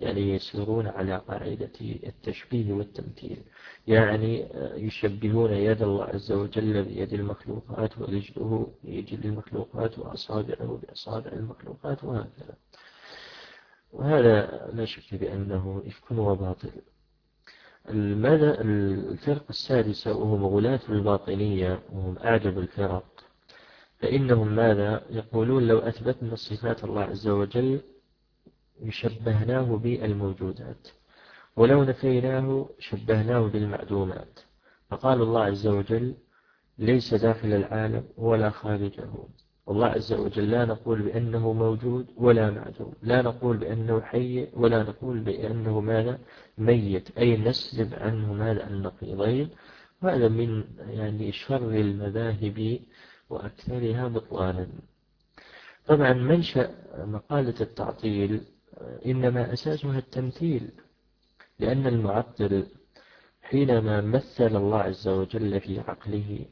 يعني يسيرون على قاعدة التشبيه والتمثيل. يعني يشبهون يد الله عز وجل بيد المخلوقات ورجله بيد المخلوقات وأصابعه بأصابع المخلوقات وهكذا. وهذا لا شك بأنه إفك وباطل. ماذا الفرقة السادسة وهم غلاة الباطنية وهم أعجب الفرق. فإنهم ماذا؟ يقولون لو أثبتنا صفات الله عز وجل شبهناه بالموجودات ولو نفيناه شبهناه بالمعدومات فقال الله عز وجل ليس داخل العالم ولا خارجه. والله عز وجل لا نقول بأنه موجود ولا معدوم لا نقول بأنه حي ولا نقول بأنه ماذا؟ ميت. أي نسلب عنه ماذا؟ النقيضين. وهذا من يعني شر المذاهب وأكثرها بطلانا. طبعا منشأ مقالة التعطيل إنما أساسها التمثيل لأن المعطل حينما مثل الله عز وجل في عقله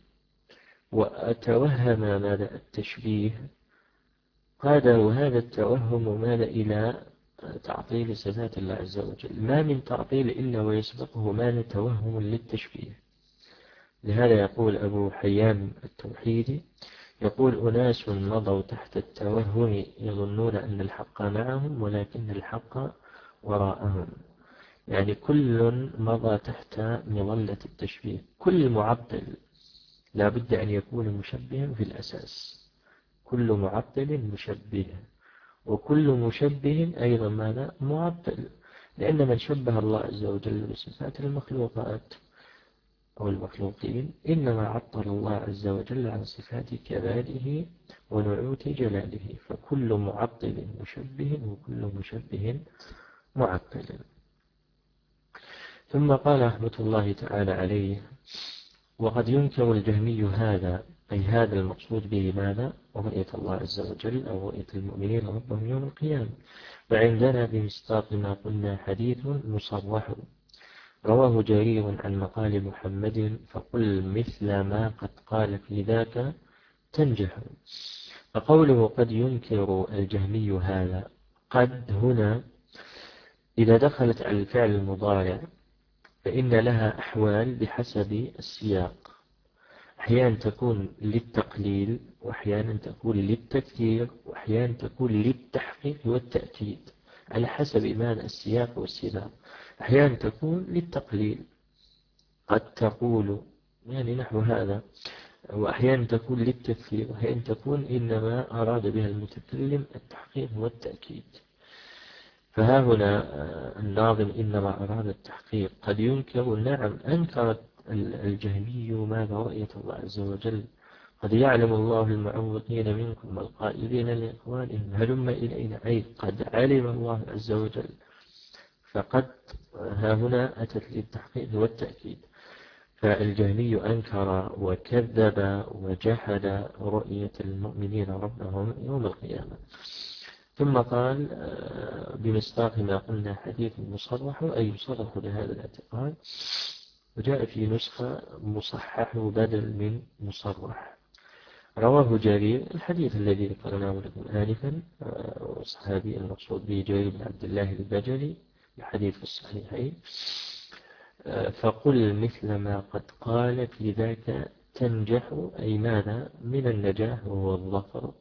وأتوهم ماذا التشبيه قاده هذا التوهم ماذا إلى تعطيل صفات الله عز وجل؟ ما من تعطيل إلا ويسبقه ماذا توهم للتشبيه؟ لهذا يقول أبو حيان التوحيدي يقول أناس مضوا تحت التوهم يظنون أن الحق معهم ولكن الحق وراءهم. يعني كل مضى تحت مظلة التشبيه. كل معطل لا بد أن يكون مشبها في الأساس. كل معطل مشبه. وكل مشبه أيضا ماذا؟ معطل. لأن من شبه الله عز وجل بصفات المخلوقات أو المخلوقين إنما عطل الله عز وجل عن صفات كماله ونعوت جلاله فكل معطل مشبه وكل مشبه معطل. ثم قال رحمة الله تعالى عليه وقد ينكر الجهمي هذا أي هذا المقصود به ماذا؟ رؤية الله عز وجل أو رؤية المؤمنين ربهم يوم القيامة. وعندنا بمصداق ما قلنا حديث مصرح رواه جرير عن مقال محمد فقل مثل ما قد قال في ذاك تنجح. فقوله قد ينكر الجهمي هذا قد هنا إذا دخلت على الفعل المضارع فإن لها أحوال بحسب السياق. أحيانا تكون للتقليل وأحيانا تكون للتكثير وأحيانا تكون للتحقيق والتأكيد على حسب ماذا السياق والسياق أحيانا تكون للتقليل. قد تقول يعني نحو هذا وأحيانا تكون للتكثير وأحيانا تكون إنما أراد بها المتكلم التحقيق والتأكيد. فها هنا آه، الناظم إنما أراد التحقيق. قد ينكر نعم أنكرت الجهمي ماذا رؤية الله عز وجل. قد يعلم الله المعوقين منكم والقائلين لإخوانهم هلم إلينا. أي قد علم الله عز وجل. فقد ها هنا أتت للتحقيق والتأكيد. فالجهمي أنكر وكذب وجحد رؤية المؤمنين ربهم يوم القيامة. ثم قال آه، بمصداق ما قلنا حديث مصرح أي يصرح بهذا الاعتقاد وجاء في نسخة مصحح بدل من مصرح. رواه جرير الحديث الذي ذكرناه لكم آنفا والصحابي آه، المقصود به جرير بن عبد الله البجلي الحديث الصحيحين آه، فقل مثل ما قد قال في ذاك تنجح أي ماذا؟ من النجاح وهو الظفر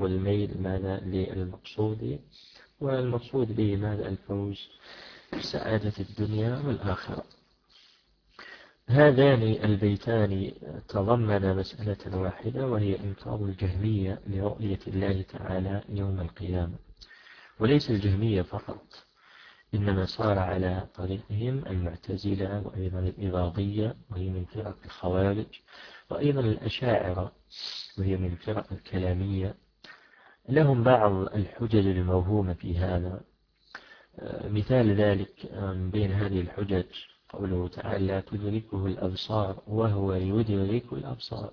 والميل ماذا؟ للمقصود. والمقصود به ماذا؟ الفوز سعادة الدنيا والآخرة. هذان البيتان تضمن مسألة واحدة وهي إنكار الجهمية لرؤية الله تعالى يوم القيامة. وليس الجهمية فقط إنما صار على طريقهم المعتزلة وأيضا الإباضية وهي من فرق الخوارج وأيضا الأشاعرة وهي من فرق الكلامية. لهم بعض الحجج الموهومة في هذا. مثال ذلك من بين هذه الحجج قوله تعالى تدركه الأبصار وهو يدرك الأبصار.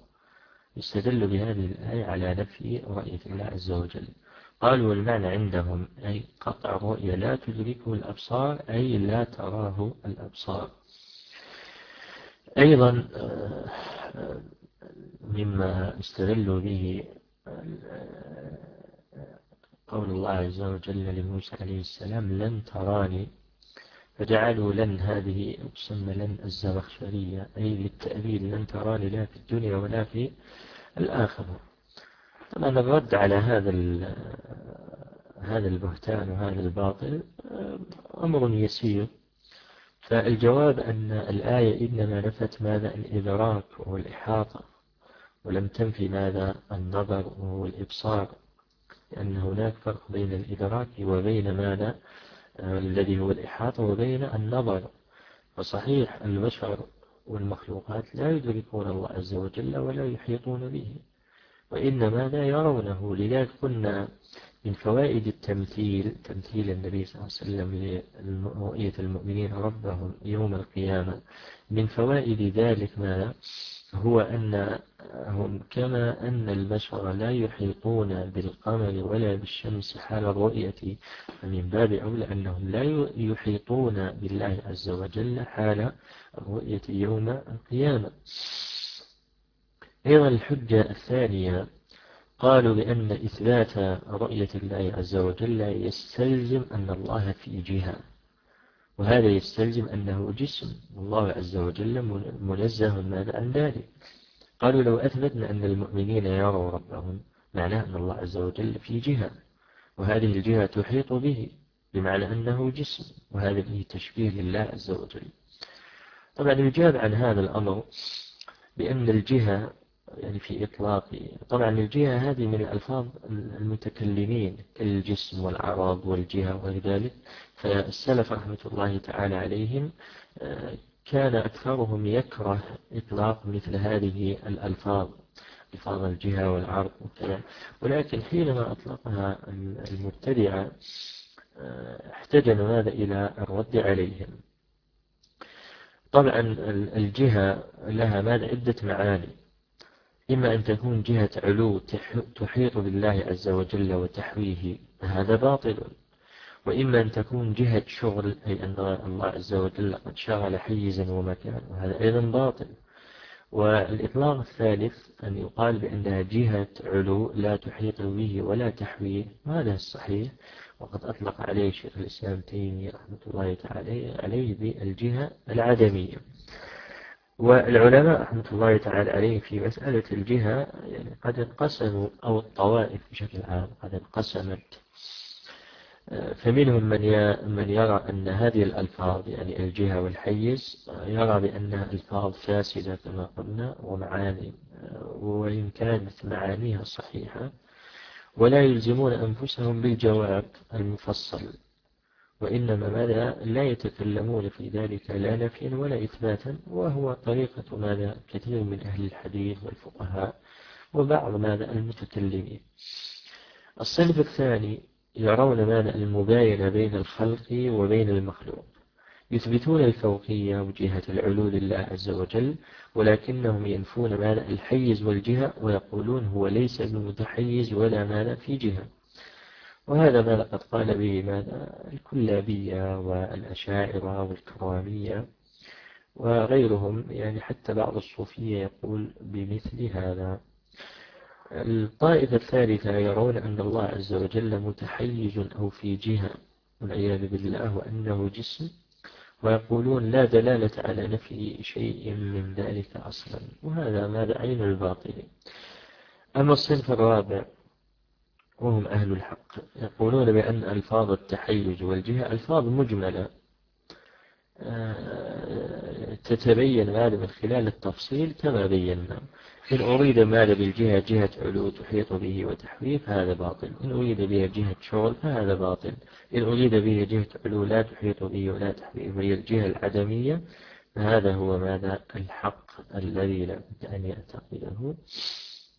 يستدل بهذه الآية على نفي رؤية الله عز وجل. قالوا المعنى عندهم أي قطع الرؤية لا تدركه الأبصار أي لا تراه الأبصار. أيضا آه، آه، مما استدلوا به آه، قول الله عز وجل لموسى عليه السلام لن تراني. فجعلوا لن هذه تسمى لن الزمخشرية أي للتأويل لن تراني لا في الدنيا ولا في الآخرة. طبعا الرد على هذا هذا البهتان وهذا الباطل أمر يسير. فالجواب أن الآية إنما نفت ماذا؟ الإدراك والإحاطة ولم تنفي ماذا؟ النظر والإبصار لأن هناك فرق بين الإدراك وبين ماذا؟ الذي هو الإحاطة وبين النظر. فصحيح البشر والمخلوقات لا يدركون الله عز وجل ولا يحيطون به. وإنما لا يرونه. لذلك قلنا من فوائد التمثيل تمثيل النبي صلى الله عليه وسلم لرؤية المؤمنين ربهم يوم القيامة. من فوائد ذلك ما هو أنهم كما أن البشر لا يحيطون بالقمر ولا بالشمس حال الرؤية فمن باب أولى أنهم لا يحيطون بالله عز وجل حال الرؤية يوم القيامة. أيضا الحجة الثانية قالوا بأن إثبات رؤية الله عز وجل يستلزم أن الله في جهة وهذا يستلزم أنه جسم والله عز وجل منزه ماذا عن ذلك. قالوا لو أثبتنا أن المؤمنين يروا ربهم معناه أن الله عز وجل في جهة وهذه الجهة تحيط به بمعنى أنه جسم وهذا فيه تشبيه لله عز وجل. طبعا يجاب عن هذا الأمر بأن الجهة يعني في إطلاق. طبعا الجهة هذه من الألفاظ المتكلمين كالجسم والعرض والجهة وغير ذلك فالسلف رحمة الله تعالى عليهم آه، كان أكثرهم يكره إطلاق مثل هذه الألفاظ ألفاظ الجهة والعرض وكذا. ولكن حينما أطلقها المبتدعة آه، احتجنا هذا إلى الرد عليهم. طبعا الجهة لها ماذا؟ عدة معاني. إما أن تكون جهة علو تحيط بالله عز وجل وتحويه هذا باطل. وإما أن تكون جهة شغل أي أن الله عز وجل قد شغل حيزا ومكان وهذا أيضا باطل. والإطلاق الثالث أن يقال بأنها جهة علو لا تحيط به ولا تحويه هذا الصحيح. وقد أطلق عليه شيخ الإسلام تيمية رحمة الله تعالى عليه بالجهة العدمية. والعلماء رحمة الله تعالى عليه في مسألة الجهة يعني قد انقسموا أو الطوائف بشكل عام قد انقسمت. فمنهم من من يرى أن هذه الألفاظ يعني الجهة والحيز يرى بأنها ألفاظ فاسدة كما قلنا ومعاني وإن كانت معانيها صحيحة ولا يلزمون أنفسهم بالجواب المفصل. وإنما ماذا لا يتكلمون في ذلك لا نفيا ولا إثباتا وهو طريقة ماذا كثير من أهل الحديث والفقهاء وبعض ماذا المتكلمين. الصنف الثاني يرون ماذا المباينة بين الخلق وبين المخلوق. يثبتون الفوقية وجهة العلو لله عز وجل ولكنهم ينفون ماذا الحيز والجهة ويقولون هو ليس بمتحيز ولا ماذا في جهة. وهذا ما لقد قال به ماذا؟ الكلابية والأشاعرة والكرامية وغيرهم. يعني حتى بعض الصوفية يقول بمثل هذا. الطائفة الثالثة يرون أن الله عز وجل متحيز أو في جهة والعياذ بالله وأنه جسم ويقولون لا دلالة على نفي شيء من ذلك أصلا. وهذا ماذا؟ عين الباطل. أما الصنف الرابع وهم أهل الحق. يقولون بأن ألفاظ التحيز والجهة ألفاظ مجملة. آه، تتبين هذا من خلال التفصيل؟ كما بينا. إن أريد ماذا بالجهة جهة علو تحيط به وتحويه فهذا باطل. إن أريد بها جهة شغل فهذا باطل. إن أريد به جهة علو لا تحيط به ولا تحويه وهي الجهة العدمية فهذا هو ماذا؟ الحق الذي لا بد أن يعتقده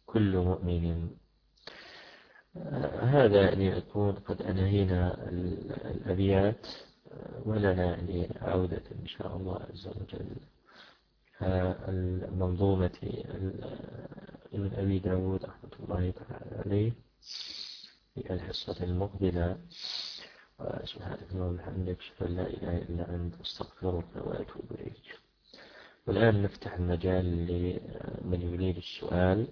كل مؤمن. هذا يعني يكون قد أنهينا الأبيات ولنا يعني عودة إن شاء الله عز وجل. المنظومة ابن أبي داود رحمة الله تعالى عليه في الحصة المقبلة. سبحانك اللهم وبحمدك أشهد أن لا إله إلا أنت أستغفرك وأتوب إليك. والآن نفتح المجال لمن يريد السؤال.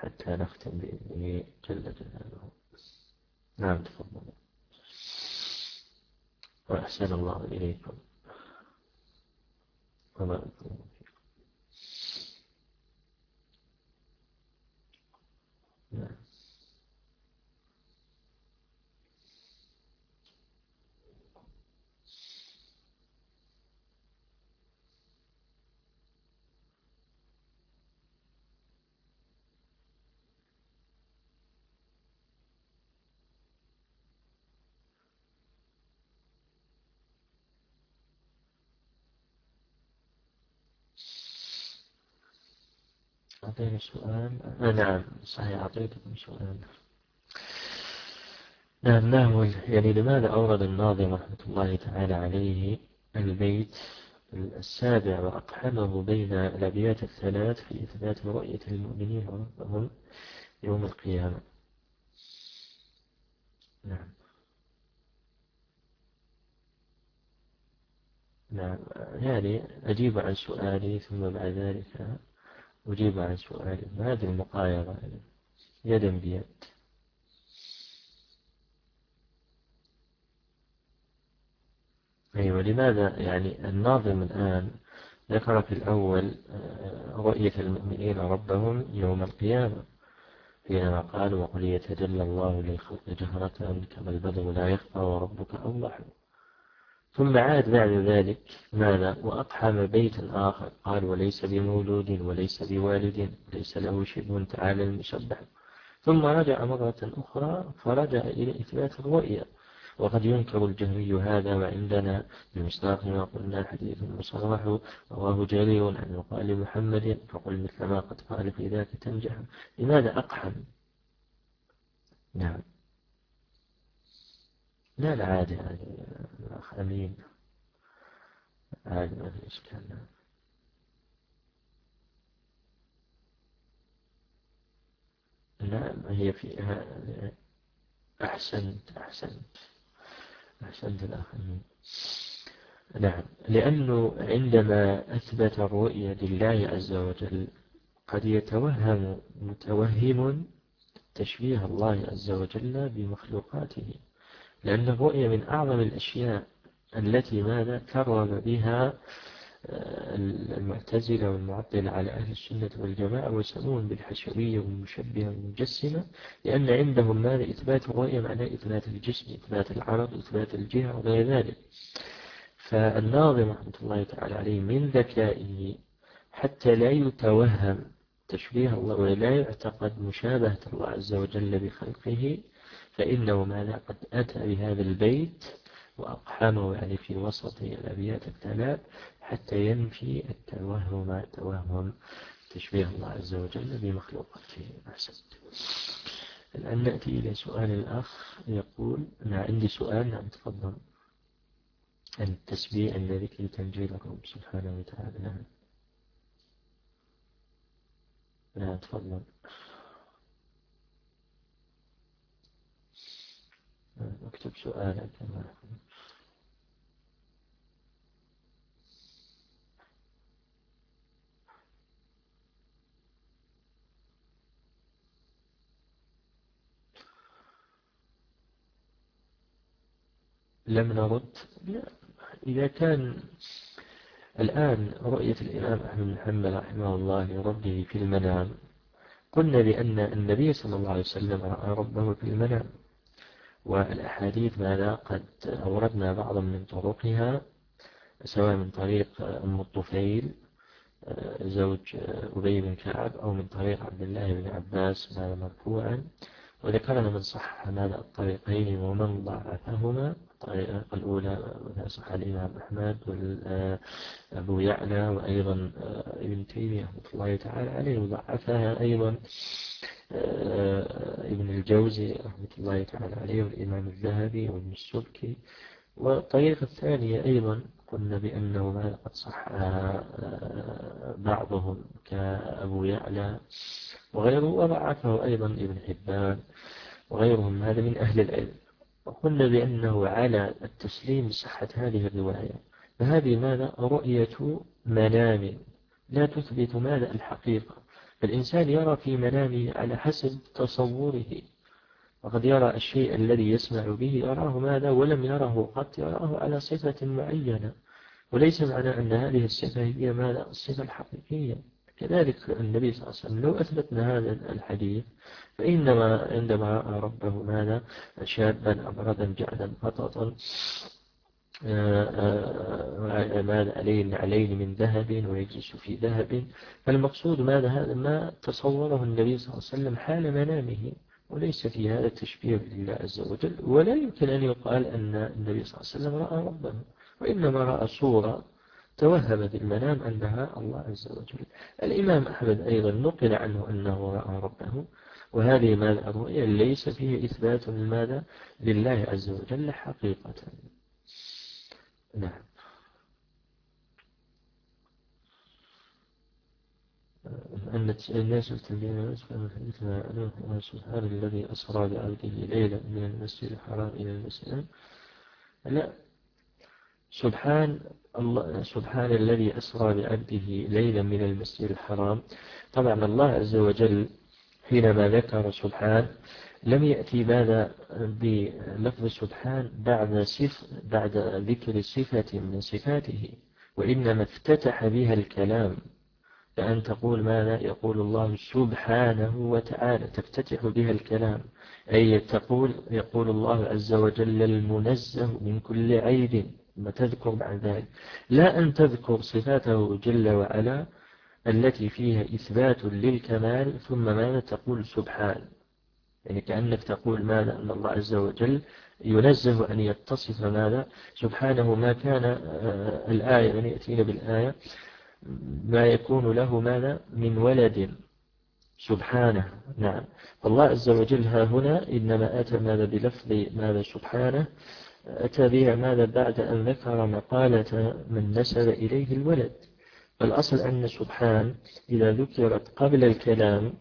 حتى نختم بإذنه جل جلاله. نعم تفضل. وأحسن الله إليكم. وما نعم. أعطيني سؤال. آه نعم. صحيح أعطيتكم سؤال. نعم نعم يعني لماذا أورد الناظم رحمة الله تعالى عليه البيت السابع وأقحمه بين الأبيات الثلاث في إثبات رؤية المؤمنين ربهم يوم القيامة؟ نعم. نعم يعني أجيب عن سؤالي ثم بعد ذلك أجيب عن سؤالي هذه المقايضة. يدا بيد. أيوة لماذا يعني الناظم الآن ذكر في الأول آه، رؤية المؤمنين ربهم يوم القيامة حينما قال وقل يتجلى الله للخلق جهرة كما البدر لا يخفى وربك أوضح. ثم عاد بعد ذلك ماذا؟ وأقحم بيتا آخر. قال وليس بمولود وليس بوالد ليس له شبه تعالى المسبح ثم رجع مرة أخرى فرجع إلى إثبات الرؤيا. وقد ينكر الجهمي هذا وعندنا بمصداق ما قلنا حديث مصرح رواه جرير عن يقال محمد فقل مثل ما قد قال في ذاك تنجح. لماذا أقحم نعم. لا لا عادي الأخ أمين. عادي ما في إشكال لا هي فيها أحسنت أحسنت. أحسنت الأخ أمين. نعم. لأنه عندما أثبت الرؤية لله عز وجل قد يتوهم متوهم تشبيه الله عز وجل بمخلوقاته. لأن الرؤية من أعظم الأشياء التي ماذا كرم بها آه، المعتزلة والمعطلة على أهل السنة والجماعة ويسمون بالحشوية والمشبهة والمجسمة لأن عندهم ماذا؟ إثبات الرؤية معناه إثبات الجسم إثبات العرض إثبات الجهة وغير ذلك. فالناظم رحمة الله تعالى عليه من ذكائه حتى لا يتوهم تشبيه الله ولا يعتقد مشابهة الله عز وجل بخلقه فإنه ماذا قد أتى بهذا البيت وأقحمه يعني في وسط الأبيات الثلاث حتى ينفي التوهم توهم تشبيه الله عز وجل بمخلوقاته. أحسنت الآن نأتي إلى سؤال الأخ يقول أنا عندي سؤال نعم تفضل. التسبيح الذي تنجيل الرب سبحانه وتعالى. نعم. نعم تفضل. اكتب سؤالك لم نرد. لا إذا كان الآن رؤية الإمام أحمد بن حنبل رحمه الله لربه في المنام قلنا بأن النبي صلى الله عليه وسلم رأى ربه في المنام. والأحاديث ماذا قد أوردنا بعضا من طرقها سواء من طريق أم الطفيل زوج أبي بن كعب أو من طريق عبد الله بن عباس ماذا مرفوعا. وذكرنا من صح ماذا الطريقين ومن ضعفهما. الطريقة الأولى صح الإمام أحمد وأبو يعلى وأيضا ابن تيمية رحمة الله تعالى عليه وضعفها أيضا ابن الجوزي رحمة الله تعالى عليه والإمام الذهبي وابن السبكي والطريقة الثانية أيضا قلنا بأنه ما قد صح بعضهم كأبو يعلى وغيره وضعفه أيضا ابن حبان وغيرهم هذا من أهل العلم. وقلنا بأنه على التسليم بصحة هذه الرواية. فهذه ماذا؟ رؤية منام. لا تثبت ماذا؟ الحقيقة. فالإنسان يرى في منامه على حسب تصوره. وقد يرى الشيء الذي يسمع به يراه ماذا ولم يره قط يراه على صفة معينة وليس معنى أن هذه الصفة هي ماذا الصفة الحقيقية. كذلك النبي صلى الله عليه وسلم لو أثبتنا هذا الحديث فإنما عندما رأى ربه ماذا؟ شابا أبردا جعلا قططا آه، آه، ماذا؟ عليه عليه من ذهب ويجلس في ذهب. فالمقصود ماذا؟ هذا ما تصوره النبي صلى الله عليه وسلم حال منامه. وليس في هذا التشبيه لله عز وجل ولا يمكن أن يقال أن النبي صلى الله عليه وسلم رأى ربه وإنما رأى صورة توهم بالمنام أنها الله عز وجل. الإمام أحمد أيضا نقل عنه أنه رأى ربه وهذه ماذا الرؤيا ليس فيه إثبات لماذا؟ لله عز وجل حقيقة. نعم. أن الناس التنبيه سبحان الذي أسرى بعبده ليلة من المسجد الحرام إلى المسجد لا. سبحان الله سبحان الذي أسرى بعبده ليلا من المسجد الحرام. طبعا الله عز وجل حينما ذكر سبحان لم يأتي ماذا بلفظ سبحان بعد صف بعد ذكر صفة من صفاته وإنما افتتح بها الكلام. فأن تقول ماذا؟ يقول الله سبحانه وتعالى تفتتح بها الكلام. أي تقول يقول الله عز وجل المنزه من كل عيب ثم تذكر بعد ذلك. لا أن تذكر صفاته جل وعلا التي فيها إثبات للكمال ثم ماذا؟ تقول سبحان. يعني كأنك تقول ماذا؟ أن الله عز وجل ينزه أن يتصف ماذا؟ سبحانه ما كان آه، الآية يعني يأتينا بالآية. ما يكون له ماذا من ولد. سبحانه نعم. فالله عز وجل ها هنا إنما أتى ماذا بلفظ ماذا سبحانه؟ أتى بها ماذا بعد أن ذكر مقالة من نسب إليه الولد. فالأصل أن سبحان إذا ذكرت قبل الكلام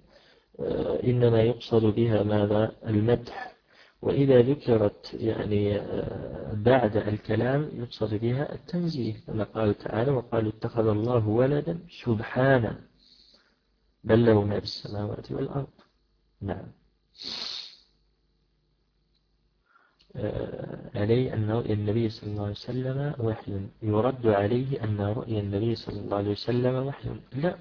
آه، إنما يقصد بها ماذا؟ المدح. وإذا ذكرت يعني آه، بعد الكلام يقصد بها التنزيه كما قال تعالى وقالوا اتخذ الله ولدا سبحانه بل له ما في السماوات والأرض. نعم. آه، عليه أن رؤيا النبي صلى الله عليه وسلم وحي. يرد عليه أن رؤيا النبي صلى الله عليه وسلم وحي. لا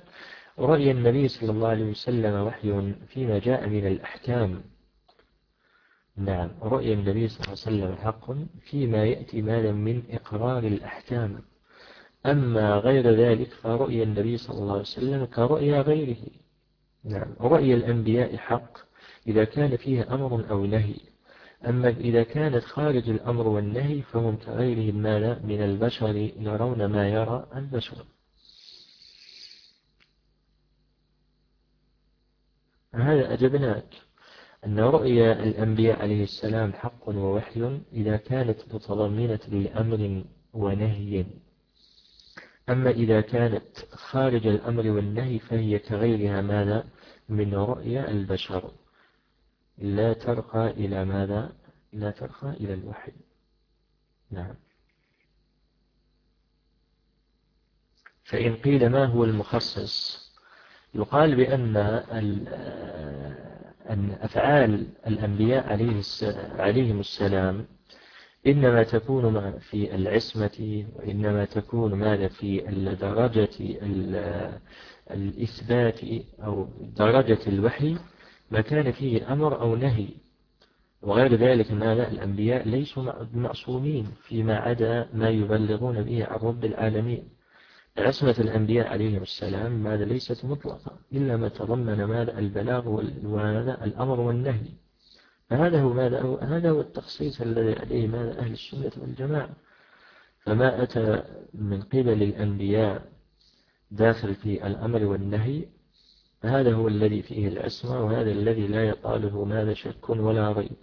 رؤيا النبي صلى الله عليه وسلم وحي فيما جاء من الأحكام. نعم رؤيا النبي صلى الله عليه وسلم حق فيما يأتي مالا من إقرار الأحكام. أما غير ذلك فرؤيا النبي صلى الله عليه وسلم كرؤيا غيره. نعم رؤيا الأنبياء حق إذا كان فيها أمر أو نهي. أما إذا كانت خارج الأمر والنهي فهم كغيرهم مالا من البشر يرون ما يرى البشر. هذا أجبناك. أن رؤيا الأنبياء عليه السلام حق ووحي إذا كانت متضمنة لأمر ونهي. أما إذا كانت خارج الأمر والنهي فهي كغيرها ماذا؟ من رؤيا البشر. لا ترقى إلى ماذا؟ لا ترقى إلى الوحي. نعم. فإن قيل ما هو المخصص؟ يقال بأن أن أفعال الأنبياء عليهم السلام إنما تكون في العصمة وإنما تكون ماذا؟ في درجة الإثبات أو درجة الوحي ما كان فيه أمر أو نهي. وغير ذلك ماذا الأنبياء ليسوا معصومين فيما عدا ما يبلغون به عن رب العالمين. عصمة الأنبياء عليهم السلام ماذا ليست مطلقة إلا ما تضمن ماذا؟ البلاغ وهذا الأمر والنهي. فهذا هو ماذا؟ هذا هو التخصيص الذي عليه ماذا؟ أهل السنة والجماعة. فما أتى من قبل الأنبياء داخل في الأمر والنهي فهذا هو الذي فيه العصمة وهذا الذي لا يطاله ماذا؟ شك ولا ريب.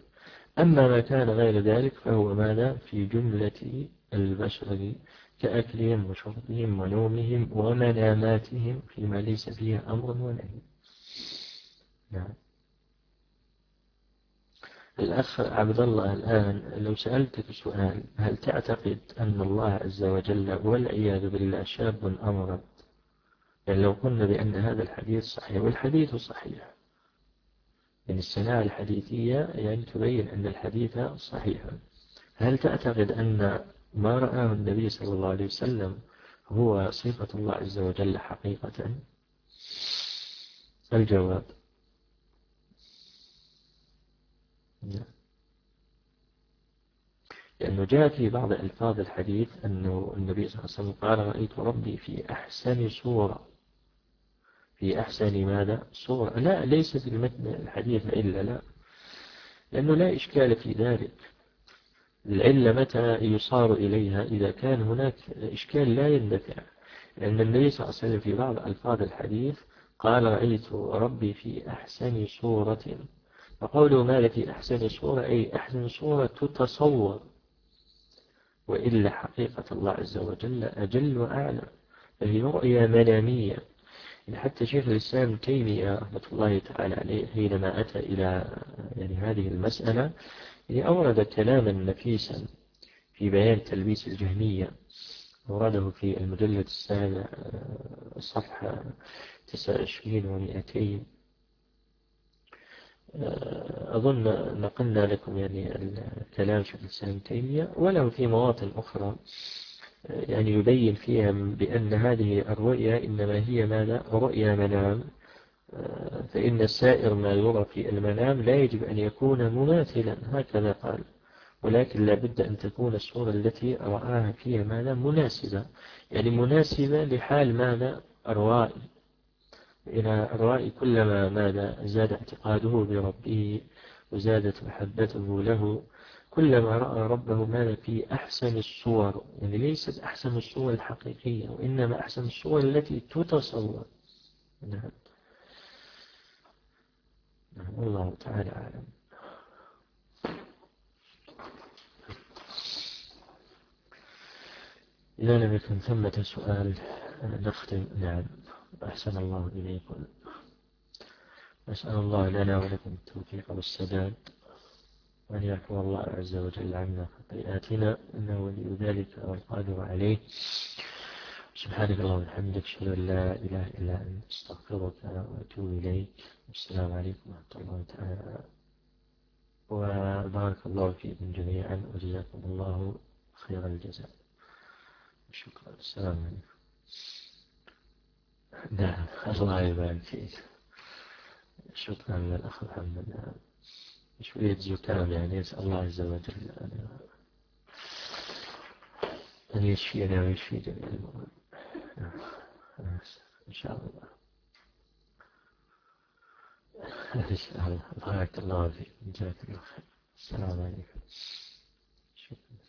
أما ما كان غير ذلك فهو ماذا؟ في جملة البشر كأكلهم وشربهم ونومهم ومناماتهم فيما ليس فيه أمر ونهي نعم. الأخ عبد الله الآن لو سألتك سؤال هل تعتقد أن الله عز وجل والعياذ بالله شاب أمرض يعني لو قلنا بأن هذا الحديث صحيح والحديث صحيح. يعني السناة الحديثية يعني تبين أن الحديث صحيح. هل تعتقد أن ما رآه النبي صلى الله عليه وسلم هو صفة الله عز وجل حقيقة؟ الجواب. لأنه جاء في بعض ألفاظ الحديث أنه النبي صلى الله عليه وسلم قال رأيت ربي في أحسن صورة. في أحسن ماذا؟ صورة. لا ليس في المتن الحديث إلا لا. لأنه لا إشكال في ذلك. العلة متى يصار إليها؟ إذا كان هناك إشكال لا يندفع. لأن النبي صلى الله عليه وسلم في بعض ألفاظ الحديث قال رأيت ربي في أحسن صورة. فقوله ما في أحسن صورة؟ أي أحسن صورة تتصور. وإلا حقيقة الله عز وجل أجل وأعلى. فهي رؤيا منامية. حتى شيخ الإسلام تيمية رحمة الله تعالى عليه حينما أتى إلى يعني هذه المسألة يعني أورد كلاما نفيسا في بيان تلبيس الجهمية أورده في المجلد السابع صفحة 29 و200 أظن نقلنا لكم يعني الكلام في الإسلام تيمية وله في مواطن أخرى يعني يبين فيها بأن هذه الرؤيا إنما هي ماذا؟ رؤيا منام. فإن السائر ما يرى في المنام لا يجب أن يكون مماثلا هكذا قال. ولكن لا بد أن تكون الصورة التي رآها فيها ماذا مناسبة. يعني مناسبة لحال ماذا الرائي. إلى الرائي كلما ماذا زاد اعتقاده بربه وزادت محبته له كلما رأى ربه ماذا في أحسن الصور. يعني ليست أحسن الصور الحقيقية وإنما أحسن الصور التي تتصور. نعم. نعم والله تعالى أعلم. إذا لم يكن ثمة سؤال نختم نعم. أحسن الله إليكم نسأل الله لنا ولكم التوفيق والسداد وأن يعفو الله عز وجل عنا خطيئاتنا إنه ولي ذلك والقادر عليه. سبحانك اللهم وبحمدك أشهد أن لا إله إلا أنت أستغفرك وأتوب إليك. والسلام عليكم ورحمة الله تعالى وبارك الله فيكم جميعا وجزاكم الله خير الجزاء. شكرا. السلام عليكم. نعم الله يبارك فيك. شكرا للأخ محمد. شوية زكام يعني يسأل الله عز وجل. أن يشفينا ويشفي جميع المؤمنين. إن شاء الله. إن شاء الله. بارك الله فيك. جزاك الله خير. السلام عليكم. شكرا.